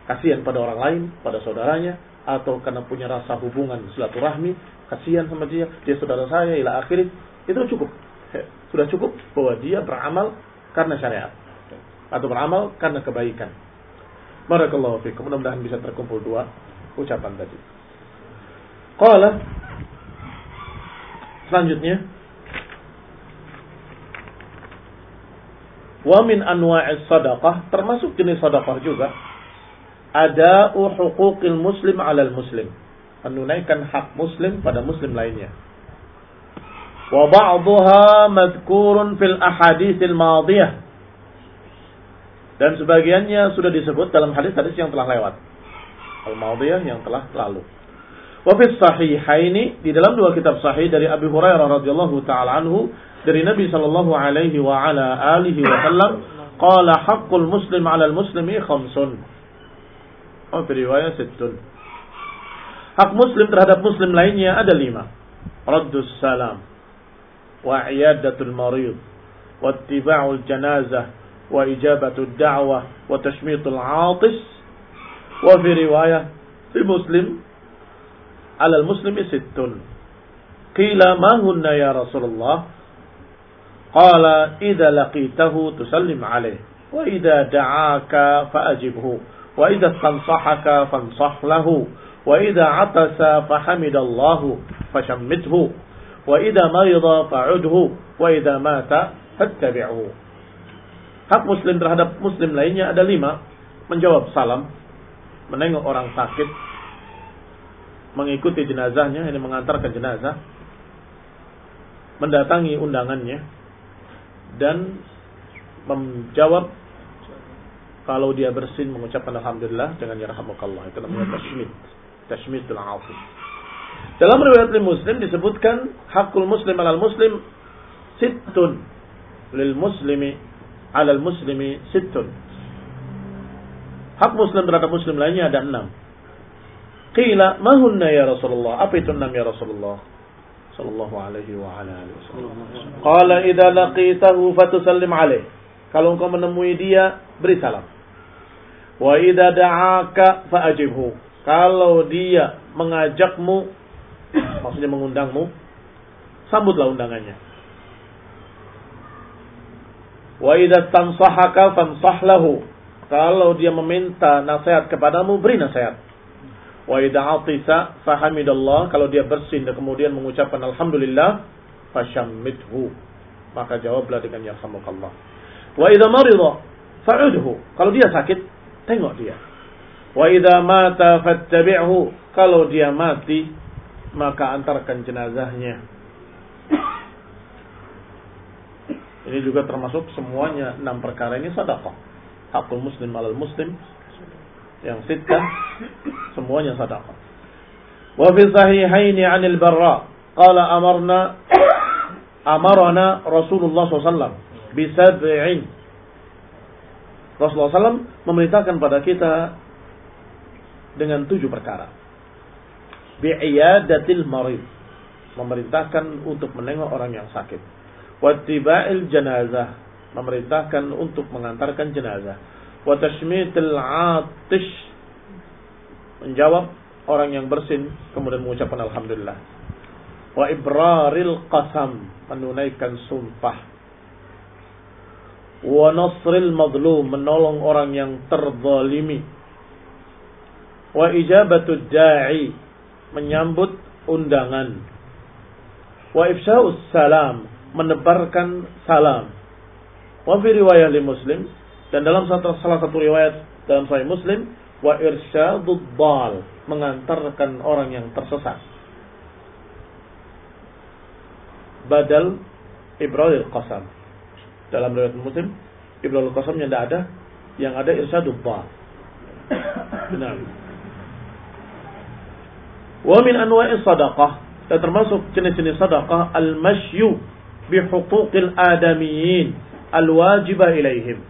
kasihan pada orang lain, pada saudaranya, atau karena punya rasa hubungan silaturahmi, kasihan sama dia, dia saudara saya, ila akhir, itu cukup. Sudah cukup bahwa dia beramal karena syariat. Atau beramal karena kebaikan. Barakallahu fikum. Mudah-mudahan bisa terkumpul dua ucapan tadi. Qala Selanjutnya Wa min anwa'is sadaqah termasuk jenis sadaqah juga ada huquqil muslim 'alal muslim. Menunaikan hak muslim pada muslim lainnya. Wa ba'daha madhkurun fil ahaditsil madiyah. Dan sebagiannya sudah disebut dalam hadis-hadis yang telah lewat. Al-madiyah yang telah lalu. Wa fi sahihaini di dalam dua kitab sahih dari Abu Hurairah radhiyallahu taala anhu dari Nabi sallallahu alaihi wa ala alihi wasallam qala haqqul muslim 'ala al-muslimi khamsun. Oh, riwayat sittun. Hak muslim terhadap muslim lainnya ada lima. Raddus salam wa iyadatul marid wa ittiba'ul janazah wa ijabatul da'wah wa tashmitul 'atis wa fi riwayah fi muslim alal muslimi sittun. Qila ma hunna ya Rasulullah? Qala idza laqitahu tusallim alaih wa idza da'aka fa'ajibhu wa idza tansahaka fansah lahu wa idza atasa fahamidallahu fashammithu wa idza marida fa'udhu wa idza mata fattabi'hu. Hak muslim terhadap muslim lainnya ada lima. Menjawab salam, menengok orang sakit, mengikuti jenazahnya, ini mengantarkan jenazah, mendatangi undangannya, dan menjawab kalau dia bersin mengucapkan alhamdulillah dengan yarhamukallah. Itu namanya tashmid tashmidul afif dalam riwayat muslim disebutkan hakul muslim alal muslim sittun lil muslimi alal muslimi sittun hak muslim terhadap muslim lainnya ada enam Qila mahunna ya Rasulullah. Apa itu enam ya Rasulullah? Sallallahu alaihi wa ala alihi wasallam. Qala idza laqitahu fatusallim alaih. Kalau engkau menemui dia, beri salam. Wa idza da'aka fa'ajibhu. Kalau dia mengajakmu, maksudnya mengundangmu, sambutlah undangannya. Wa idza tansahaka fansah lahu. Kalau dia meminta nasihat kepadamu, beri nasihat. Wa idza atisa fahamidallah. Kalau dia bersin dan kemudian mengucapkan alhamdulillah, fashammithu. Maka jawablah dengan yarhamukallah. Wa idza marida fa'udhu. Kalau dia sakit, tengok dia. Wa idza mata fattabi'hu. Kalau dia mati, maka antarkan jenazahnya. Ini juga termasuk semuanya enam perkara ini sadaqah. Hakul muslim alal muslim yang sittah semuanya sadaqah. Wa fi sahihaini 'anil barra qala amarna amarna Rasulullah SAW bisab'in Rasulullah SAW memerintahkan pada kita dengan tujuh perkara. Bi'iyadatil marid. Memerintahkan untuk menengok orang yang sakit. Wattiba'il janazah. Memerintahkan untuk mengantarkan jenazah. Watashmitil atish. Menjawab orang yang bersin. Kemudian mengucapkan Alhamdulillah. Wa ibraril qasam. Menunaikan sumpah wa nasril madlum menolong orang yang terzalimi wa ijabatud da'i menyambut undangan wa ifsya'us salam menebarkan salam wa fi riwayat li muslim dan dalam salah satu riwayat dalam sahih muslim wa irsyadud dal mengantarkan orang yang tersesat badal ibrahim qasam dalam riwayat Muslim, Al-Qasam yang tidak ada, yang ada irsyadul ba. Benar. Wa min anwa'i sadaqah dan termasuk jenis-jenis sadaqah al-mashyu bi huquqil adamiyyin al-wajibah ilaihim.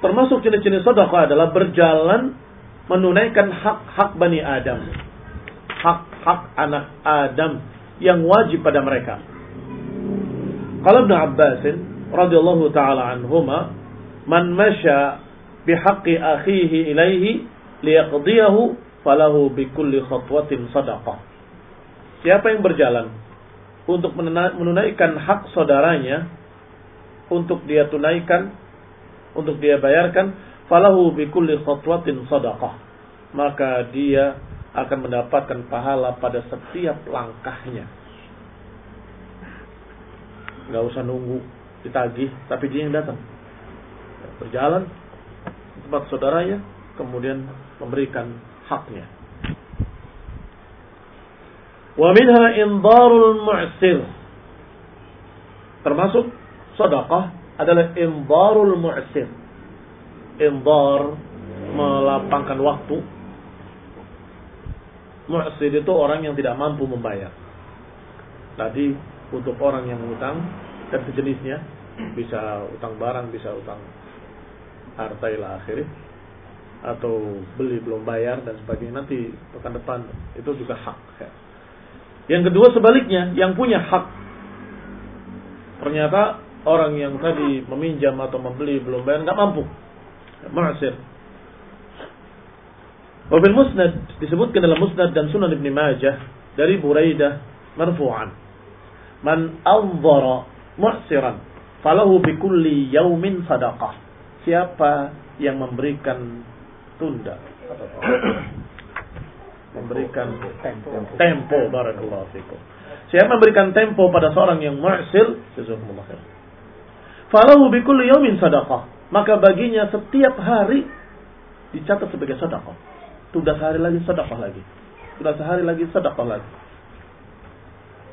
Termasuk jenis-jenis sedekah adalah berjalan menunaikan hak-hak Bani Adam. Hak-hak anak Adam yang wajib pada mereka. Qala Ibn Abbas radhiyallahu taala anhuma man masya bihaqqi akhihi ilaihi liyaqdiyahu falahu bikulli khatwatin sadaqah. Siapa yang berjalan untuk menunaikan hak saudaranya untuk dia tunaikan untuk dia bayarkan falahu bikulli khatwatin sadaqah. Maka dia akan mendapatkan pahala pada setiap langkahnya nggak usah nunggu ditagih, tapi dia yang datang. Berjalan tempat saudaranya, kemudian memberikan haknya. Minha indarul mu'sir. Termasuk sedekah adalah indarul mu'sir. Indar melapangkan waktu. Mu'sir itu orang yang tidak mampu membayar. Tadi untuk orang yang utang dan sejenisnya bisa utang barang bisa utang harta ila akhirnya atau beli belum bayar dan sebagainya nanti pekan depan itu juga hak ya. Yang kedua sebaliknya yang punya hak. Ternyata orang yang tadi meminjam atau membeli belum bayar nggak mampu. Ma'asir. Wabil musnad disebutkan dalam musnad dan sunan ibn Majah dari Buraidah marfu'an. Man anzara mu'siran falahu bikulli yaumin sadaqah. Siapa yang memberikan tunda memberikan tempo tempo barakallahu fikum. Siapa memberikan tempo pada seorang yang mu'sil, jazakumullah khair. Falahu bikulli yaumin sadaqah. Maka baginya setiap hari dicatat sebagai sedekah. Sudah sehari lagi sedekah lagi. Sudah sehari lagi sedekah lagi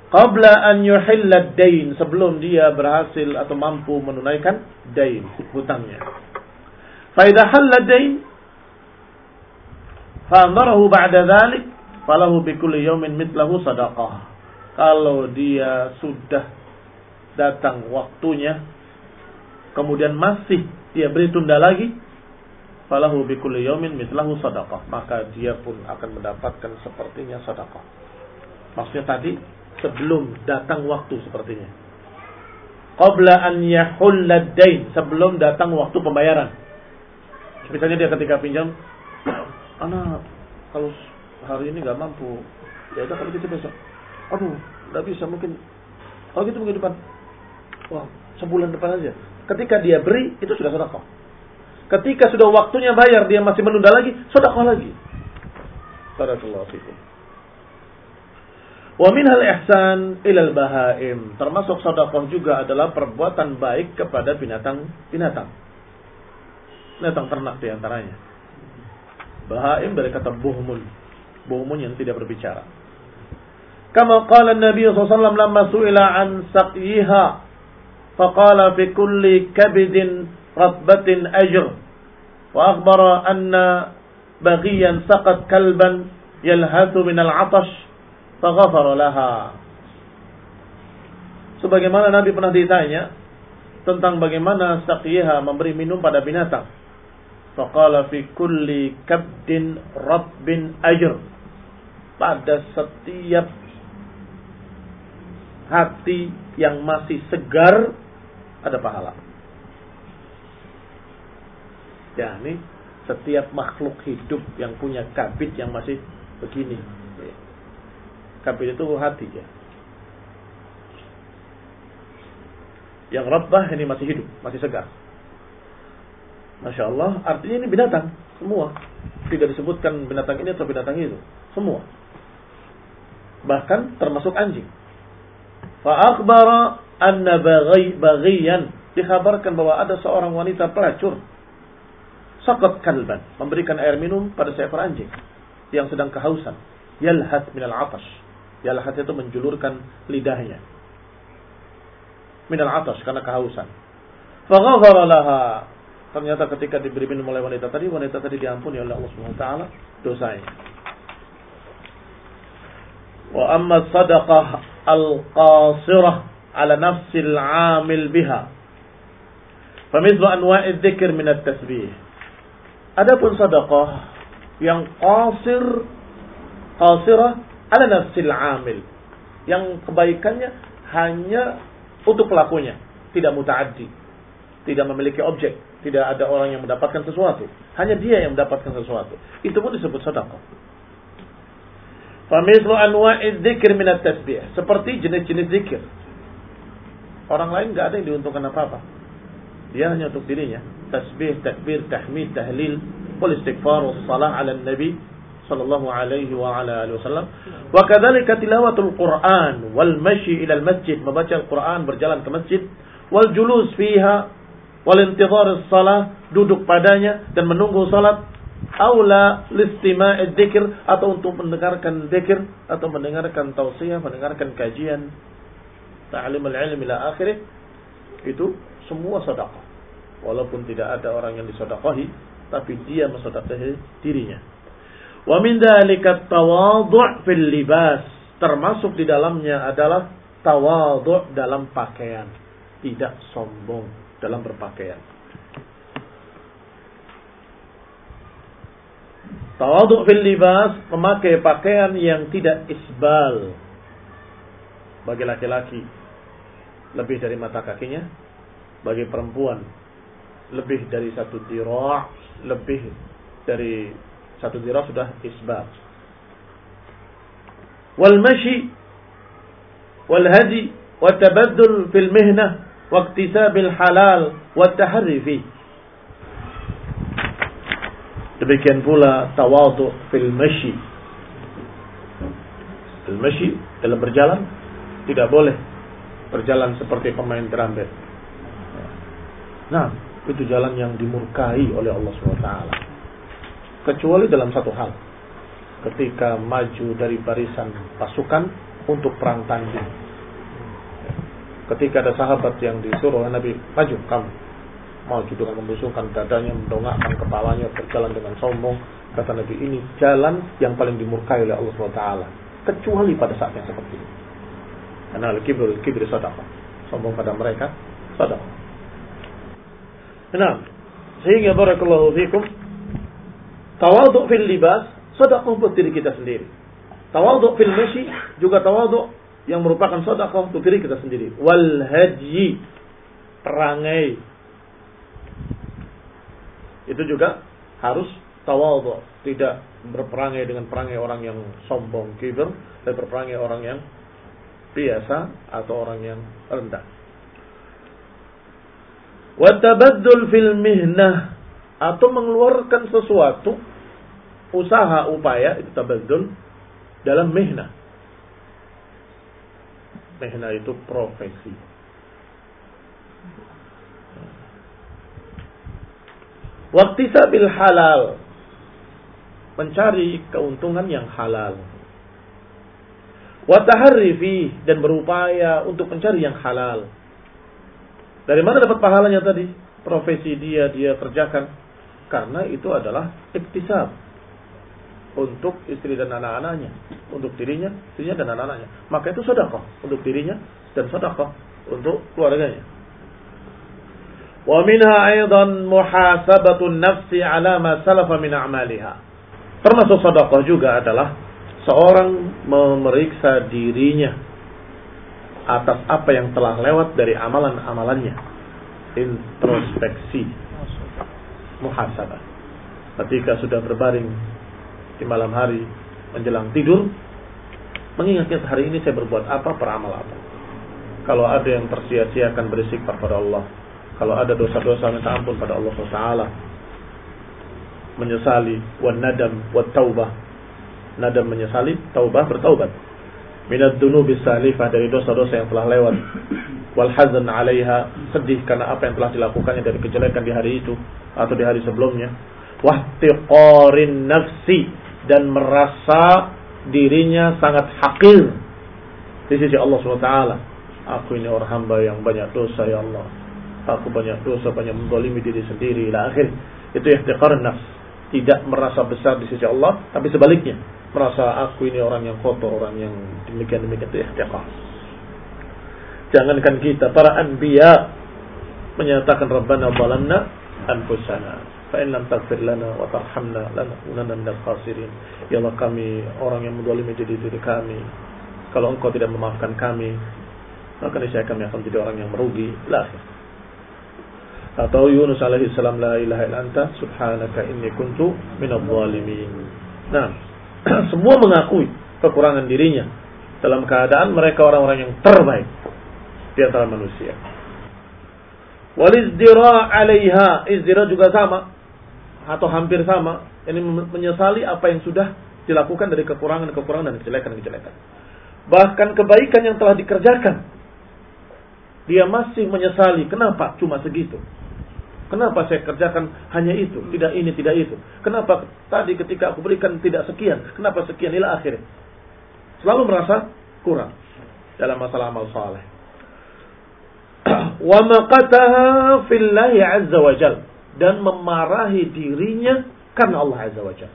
qabla an yuhilla dain sebelum dia berhasil atau mampu menunaikan dain hutangnya. Fa halla dain fa amarahu ba'da dhalik falahu bi kulli yawmin mithlahu sadaqah. Kalau dia sudah datang waktunya kemudian masih dia beri tunda lagi falahu bi kulli yawmin mithlahu sadaqah maka dia pun akan mendapatkan sepertinya sedekah. Maksudnya tadi sebelum datang waktu sepertinya. Qabla an yahullad sebelum datang waktu pembayaran. Misalnya dia ketika pinjam, anak kalau hari ini nggak mampu, ya udah kalau gitu besok. Aduh, nggak bisa mungkin. Oh gitu minggu depan. Wah, sebulan depan aja. Ketika dia beri, itu sudah sedekah. Ketika sudah waktunya bayar, dia masih menunda lagi, sedekah lagi. Barakallahu fikum. Wa minhal ihsan ilal bahaim. Termasuk sedekah juga adalah perbuatan baik kepada binatang-binatang. Binatang ternak di antaranya. Bahaim dari kata buhmun. Buhmun yang tidak berbicara. Kama qala Nabi SAW lama su'ila an saqyiha. Faqala fi kulli kabidin ratbatin ajr. Wa akhbara anna bagian saqat kalban yalhatu minal atash. Faghafara laha. Sebagaimana Nabi pernah ditanya tentang bagaimana saqyiha memberi minum pada binatang Faqala fi kulli kabdin rabbin ajr. Pada setiap hati yang masih segar ada pahala. Ya, ini setiap makhluk hidup yang punya kabit yang masih begini. Kabit itu hati ya. Yang rabbah ini masih hidup, masih segar. Masya Allah, artinya ini binatang, semua. Tidak disebutkan binatang ini atau binatang itu. Semua. Bahkan termasuk anjing. Fa'akbara anna baghiyan dikhabarkan bahwa ada seorang wanita pelacur sakat kalban memberikan air minum pada seekor anjing yang sedang kehausan yalhat minal atas yalhat itu menjulurkan lidahnya minal atas karena kehausan faghafara Ternyata ketika diberi minum oleh wanita tadi, wanita tadi diampuni oleh Allah Subhanahu wa taala dosanya. Wa amma sadaqah al-qasirah ala nafsil 'amil biha. Famithlu anwa'i dzikr min at-tasbih. Adapun sadaqah yang qasir qasirah ala nafsil 'amil. Yang kebaikannya hanya untuk pelakunya, tidak mutaaddi, tidak memiliki objek tidak ada orang yang mendapatkan sesuatu. Hanya dia yang mendapatkan sesuatu. Itu pun disebut sedekah Famislu anwa'iz dzikr min at-tasbih. Seperti jenis-jenis zikir Orang lain nggak ada yang diuntungkan apa-apa. Dia hanya untuk dirinya. Tasbih, takbir, tahmid, tahlil, wal istighfar, salah ala nabi sallallahu alaihi wa ala alihi wasallam. Wa kadzalika tilawatul Qur'an wal mashi ila al masjid, membaca Al-Qur'an berjalan ke masjid, wal julus fiha wal intidhar salah, duduk padanya dan menunggu salat aula listima'i dzikir atau untuk mendengarkan dzikir atau mendengarkan tausiah, mendengarkan kajian ta'lim al-ilm ila akhirih itu semua sedekah. Walaupun tidak ada orang yang disedekahi, tapi dia mensedekahi dirinya. Wa min dzalika tawadhu' fil libas. Termasuk di dalamnya adalah tawadhu' dalam pakaian, tidak sombong dalam berpakaian. Tawadhu' fil libas memakai pakaian yang tidak isbal bagi laki-laki lebih dari mata kakinya, bagi perempuan lebih dari satu dirah, lebih dari satu dirah sudah isbab. Wal mashi wal hadi wa tabaddul fil mihnah wa iktisabil halal wa taharri fi. Demikian pula tawadhu fil mashi. Al mashi dalam berjalan tidak boleh berjalan seperti pemain band. Nah, itu jalan yang dimurkai oleh Allah SWT. Kecuali dalam satu hal. Ketika maju dari barisan pasukan untuk perang tanding. Ketika ada sahabat yang disuruh Nabi, maju kamu. Maju dengan membusungkan dadanya, mendongakkan kepalanya, berjalan dengan sombong. Kata Nabi, ini jalan yang paling dimurkai oleh Allah SWT. Kecuali pada saat yang seperti ini. Karena al-kibr sadaqah. Sombong pada mereka sadaqah. Nah, sehingga barakallahu fikum tawadhu fil libas sedekah untuk diri kita sendiri. Tawadhu fil masyi juga tawadhu yang merupakan sedekah untuk diri kita sendiri. Wal haji perangai itu juga harus tawadhu, tidak berperangai dengan perangai orang yang sombong, kibir, dan berperangai orang yang biasa atau orang yang rendah. Wa tabaddul fil mihnah atau mengeluarkan sesuatu usaha upaya itu tabaddul dalam mihnah. Mihnah itu profesi. Waktisabil halal mencari keuntungan yang halal. Wataharifi dan berupaya untuk mencari yang halal. Dari mana dapat pahalanya tadi? Profesi dia dia kerjakan karena itu adalah iktisab untuk istri dan anak-anaknya, untuk dirinya, dirinya dan anak-anaknya. Maka itu sedekah untuk dirinya dan sedekah untuk keluarganya. Wa minha aidan muhasabatun nafsi ala ma salafa min a'maliha. Termasuk sedekah juga adalah seorang memeriksa dirinya atas apa yang telah lewat dari amalan-amalannya. Introspeksi. Muhasabah. Ketika sudah berbaring di malam hari menjelang tidur, mengingatnya hari ini saya berbuat apa, peramal apa. Kalau ada yang tersia-siakan beristighfar pada Allah. Kalau ada dosa-dosa minta ampun pada Allah Taala. Menyesali, wan nadam, wat taubah, nadam menyesali, taubah bertaubat. Minat dunubi salifah dari dosa-dosa yang telah lewat. Wal hazan alaiha, sedih karena apa yang telah dilakukannya dari kejelekan di hari itu atau di hari sebelumnya. Wahtiqarin nafsi dan merasa dirinya sangat hakir di sisi Allah SWT. Aku ini orang hamba yang banyak dosa ya Allah. Aku banyak dosa, banyak mendolimi diri sendiri. Ila akhir. Itu ihtiqar nafs. Tidak merasa besar di sisi Allah, tapi sebaliknya merasa aku ini orang yang kotor, orang yang demikian-demikian itu ihtiqah. Jangankan kita, para anbiya menyatakan Rabbana zalamna anfusana. Lam taghfir lana wa tarhamna lanakunanna minal khasirin. Ya Allah kami orang yang mendolimi diri diri kami. Kalau engkau tidak memaafkan kami, maka niscaya kami akan menjadi orang yang merugi. Lah. Atau Yunus alaihi salam la ilaha illa anta subhanaka inni kuntu minadh dhalimin. Nah, semua mengakui kekurangan dirinya dalam keadaan mereka orang-orang yang terbaik di antara manusia. Walizdira alaiha, izdira juga sama atau hampir sama. Ini menyesali apa yang sudah dilakukan dari kekurangan-kekurangan dan kejelekan-kejelekan. Bahkan kebaikan yang telah dikerjakan, dia masih menyesali. Kenapa? Cuma segitu. Kenapa saya kerjakan hanya itu, tidak ini, tidak itu? Kenapa tadi ketika aku berikan tidak sekian? Kenapa sekian? Ila akhir. Selalu merasa kurang dalam masalah amal saleh. Wa maqataha fillahi azza wa jal. Dan memarahi dirinya karena Allah azza wa jal.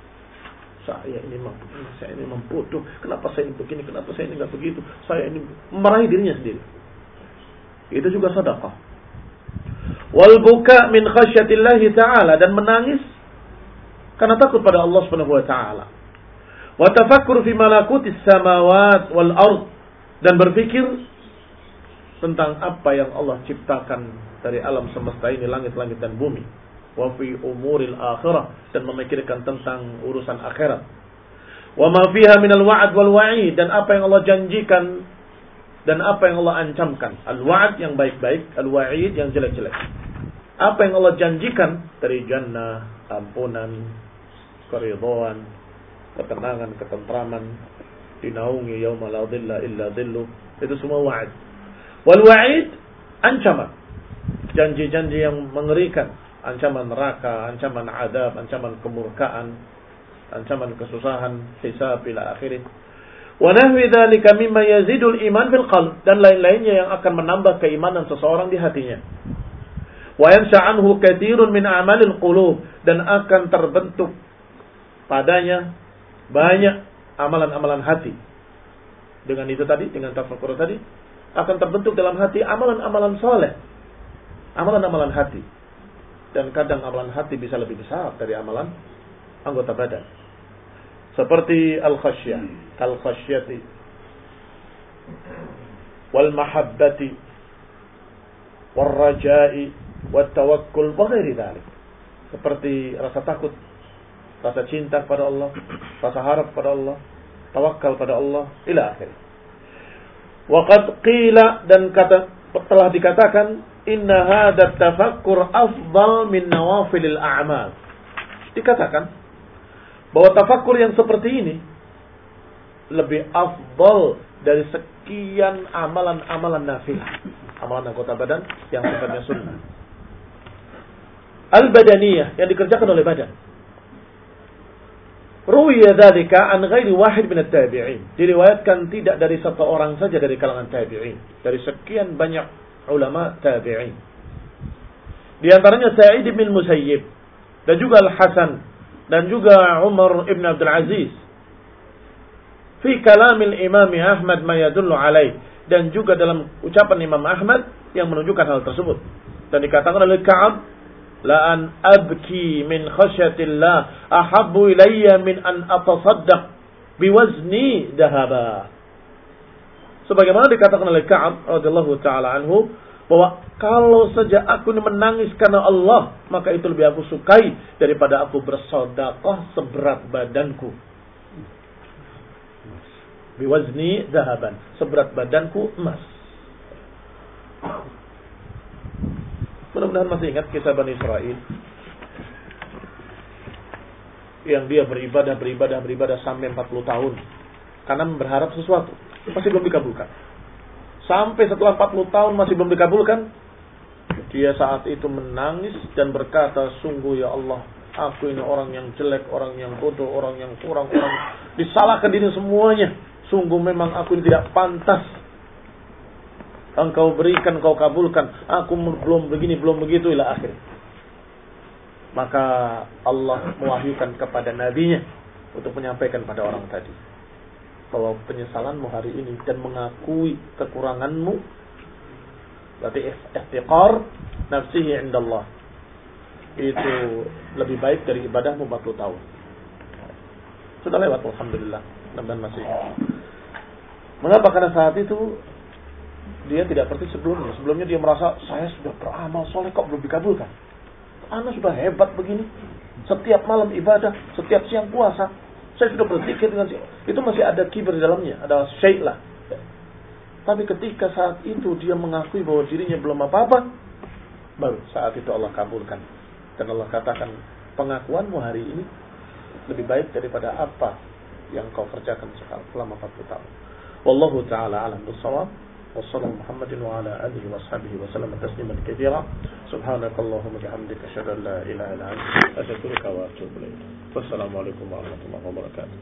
Saya ini mampu, saya ini membodoh. Kenapa saya ini begini? Kenapa saya ini enggak begitu? Saya ini memarahi dirinya sendiri. Itu juga sedekah wal buka min khasyatillahi taala dan menangis karena takut pada Allah Subhanahu wa taala. Wa tafakkur fi malakutis samawat wal ard dan berpikir tentang apa yang Allah ciptakan dari alam semesta ini langit-langit dan bumi. Wa fi umuril akhirah dan memikirkan tentang urusan akhirat. Wa ma fiha minal wa'd wal wa'id dan apa yang Allah janjikan dan apa yang Allah ancamkan. Al-wa'd yang baik-baik, al-wa'id yang jelek-jelek. Apa yang Allah janjikan dari jannah, ampunan, keridhaan, ketenangan, ketentraman, dinaungi yauma la dhilla illa dhillu. Itu semua wa'id. Wal wa'id ancaman. Janji-janji yang mengerikan, ancaman neraka, ancaman adab, ancaman kemurkaan, ancaman kesusahan, hisab ila akhirih wa nahwi dzalika mimma yazidul iman fil qalb dan lain-lainnya yang akan menambah keimanan seseorang di hatinya. Wa yansha anhu katsirun min a'malil qulub dan akan terbentuk padanya banyak amalan-amalan hati. Dengan itu tadi, dengan tafakkur tadi, akan terbentuk dalam hati amalan-amalan soleh. Amalan-amalan hati. Dan kadang amalan hati bisa lebih besar dari amalan anggota badan. Seperti al-khasyah, kal-khasyati wal mahabbati wal raja'i wal tawakkul wa ghairi dhalik. Seperti rasa takut, rasa cinta kepada Allah, rasa harap pada Allah, tawakal pada Allah, ila akhir. Waqad qila. Dan kata telah dikatakan inna hadha tafakkur afdal min nawafilil a'mal. Dikatakan bahwa tafakkur yang seperti ini lebih afdal dari sekian amalan-amalan nafilah. Amalan anggota badan yang sifatnya sunnah. Al-badaniyah yang dikerjakan oleh badan. Ruwiya dzalika an ghairi wahid min at-tabi'in. Diriwayatkan tidak dari satu orang saja dari kalangan tabi'in, dari sekian banyak ulama tabi'in. Di antaranya Sa'id bin Musayyib dan juga Al-Hasan dan juga Umar ibn Abdul Aziz. Fi kalamil Imam Ahmad ma yadullu alaih dan juga dalam ucapan Imam Ahmad yang menunjukkan hal tersebut. Dan dikatakan oleh Ka'ab la an abki min khasyatillah ahabbu ilayya min an atasaddaq biwazni dahaba. Sebagaimana dikatakan oleh Ka'ab radhiyallahu taala anhu bahwa kalau saja aku menangis karena Allah, maka itu lebih aku sukai daripada aku bersedekah seberat badanku. Biwazni dahaban, seberat badanku emas. Mudah-mudahan masih ingat kisah Bani Israel. Yang dia beribadah, beribadah, beribadah sampai 40 tahun. Karena berharap sesuatu. Masih belum dikabulkan. Sampai setelah 40 tahun masih belum dikabulkan. Dia saat itu menangis dan berkata, sungguh ya Allah, aku ini orang yang jelek, orang yang bodoh, orang yang kurang, orang disalahkan diri semuanya. Sungguh memang aku ini tidak pantas engkau berikan, engkau kabulkan. Aku belum begini, belum begitu, ila akhir. Maka Allah mewahyukan kepada nabinya untuk menyampaikan pada orang tadi bahwa penyesalanmu hari ini dan mengakui kekuranganmu berarti istiqar nafsihi indallah. Itu lebih baik dari ibadahmu 40 tahun. Sudah lewat Alhamdulillah. Dan masih mengapa? Karena saat itu dia tidak seperti sebelumnya. Sebelumnya dia merasa saya sudah beramal soleh kok belum dikabulkan. Anda sudah hebat begini. Setiap malam ibadah, setiap siang puasa. Saya sudah berzikir dengan itu masih ada kiber di dalamnya, ada syait lah. Tapi ketika saat itu dia mengakui bahwa dirinya belum apa-apa, baru saat itu Allah kabulkan. Dan Allah katakan, pengakuanmu hari ini lebih baik daripada apa yang kau kerjakan selama 40 tahun. Wallahu taala alam bisawab. وصلى محمد وعلى آله وصحبه وسلم تسليما كثيرا. سبحانك اللهم وبحمدك أشهد أن لا إله إلا أنت أستغفرك وأتوب إليك. والسلام عليكم ورحمة الله وبركاته.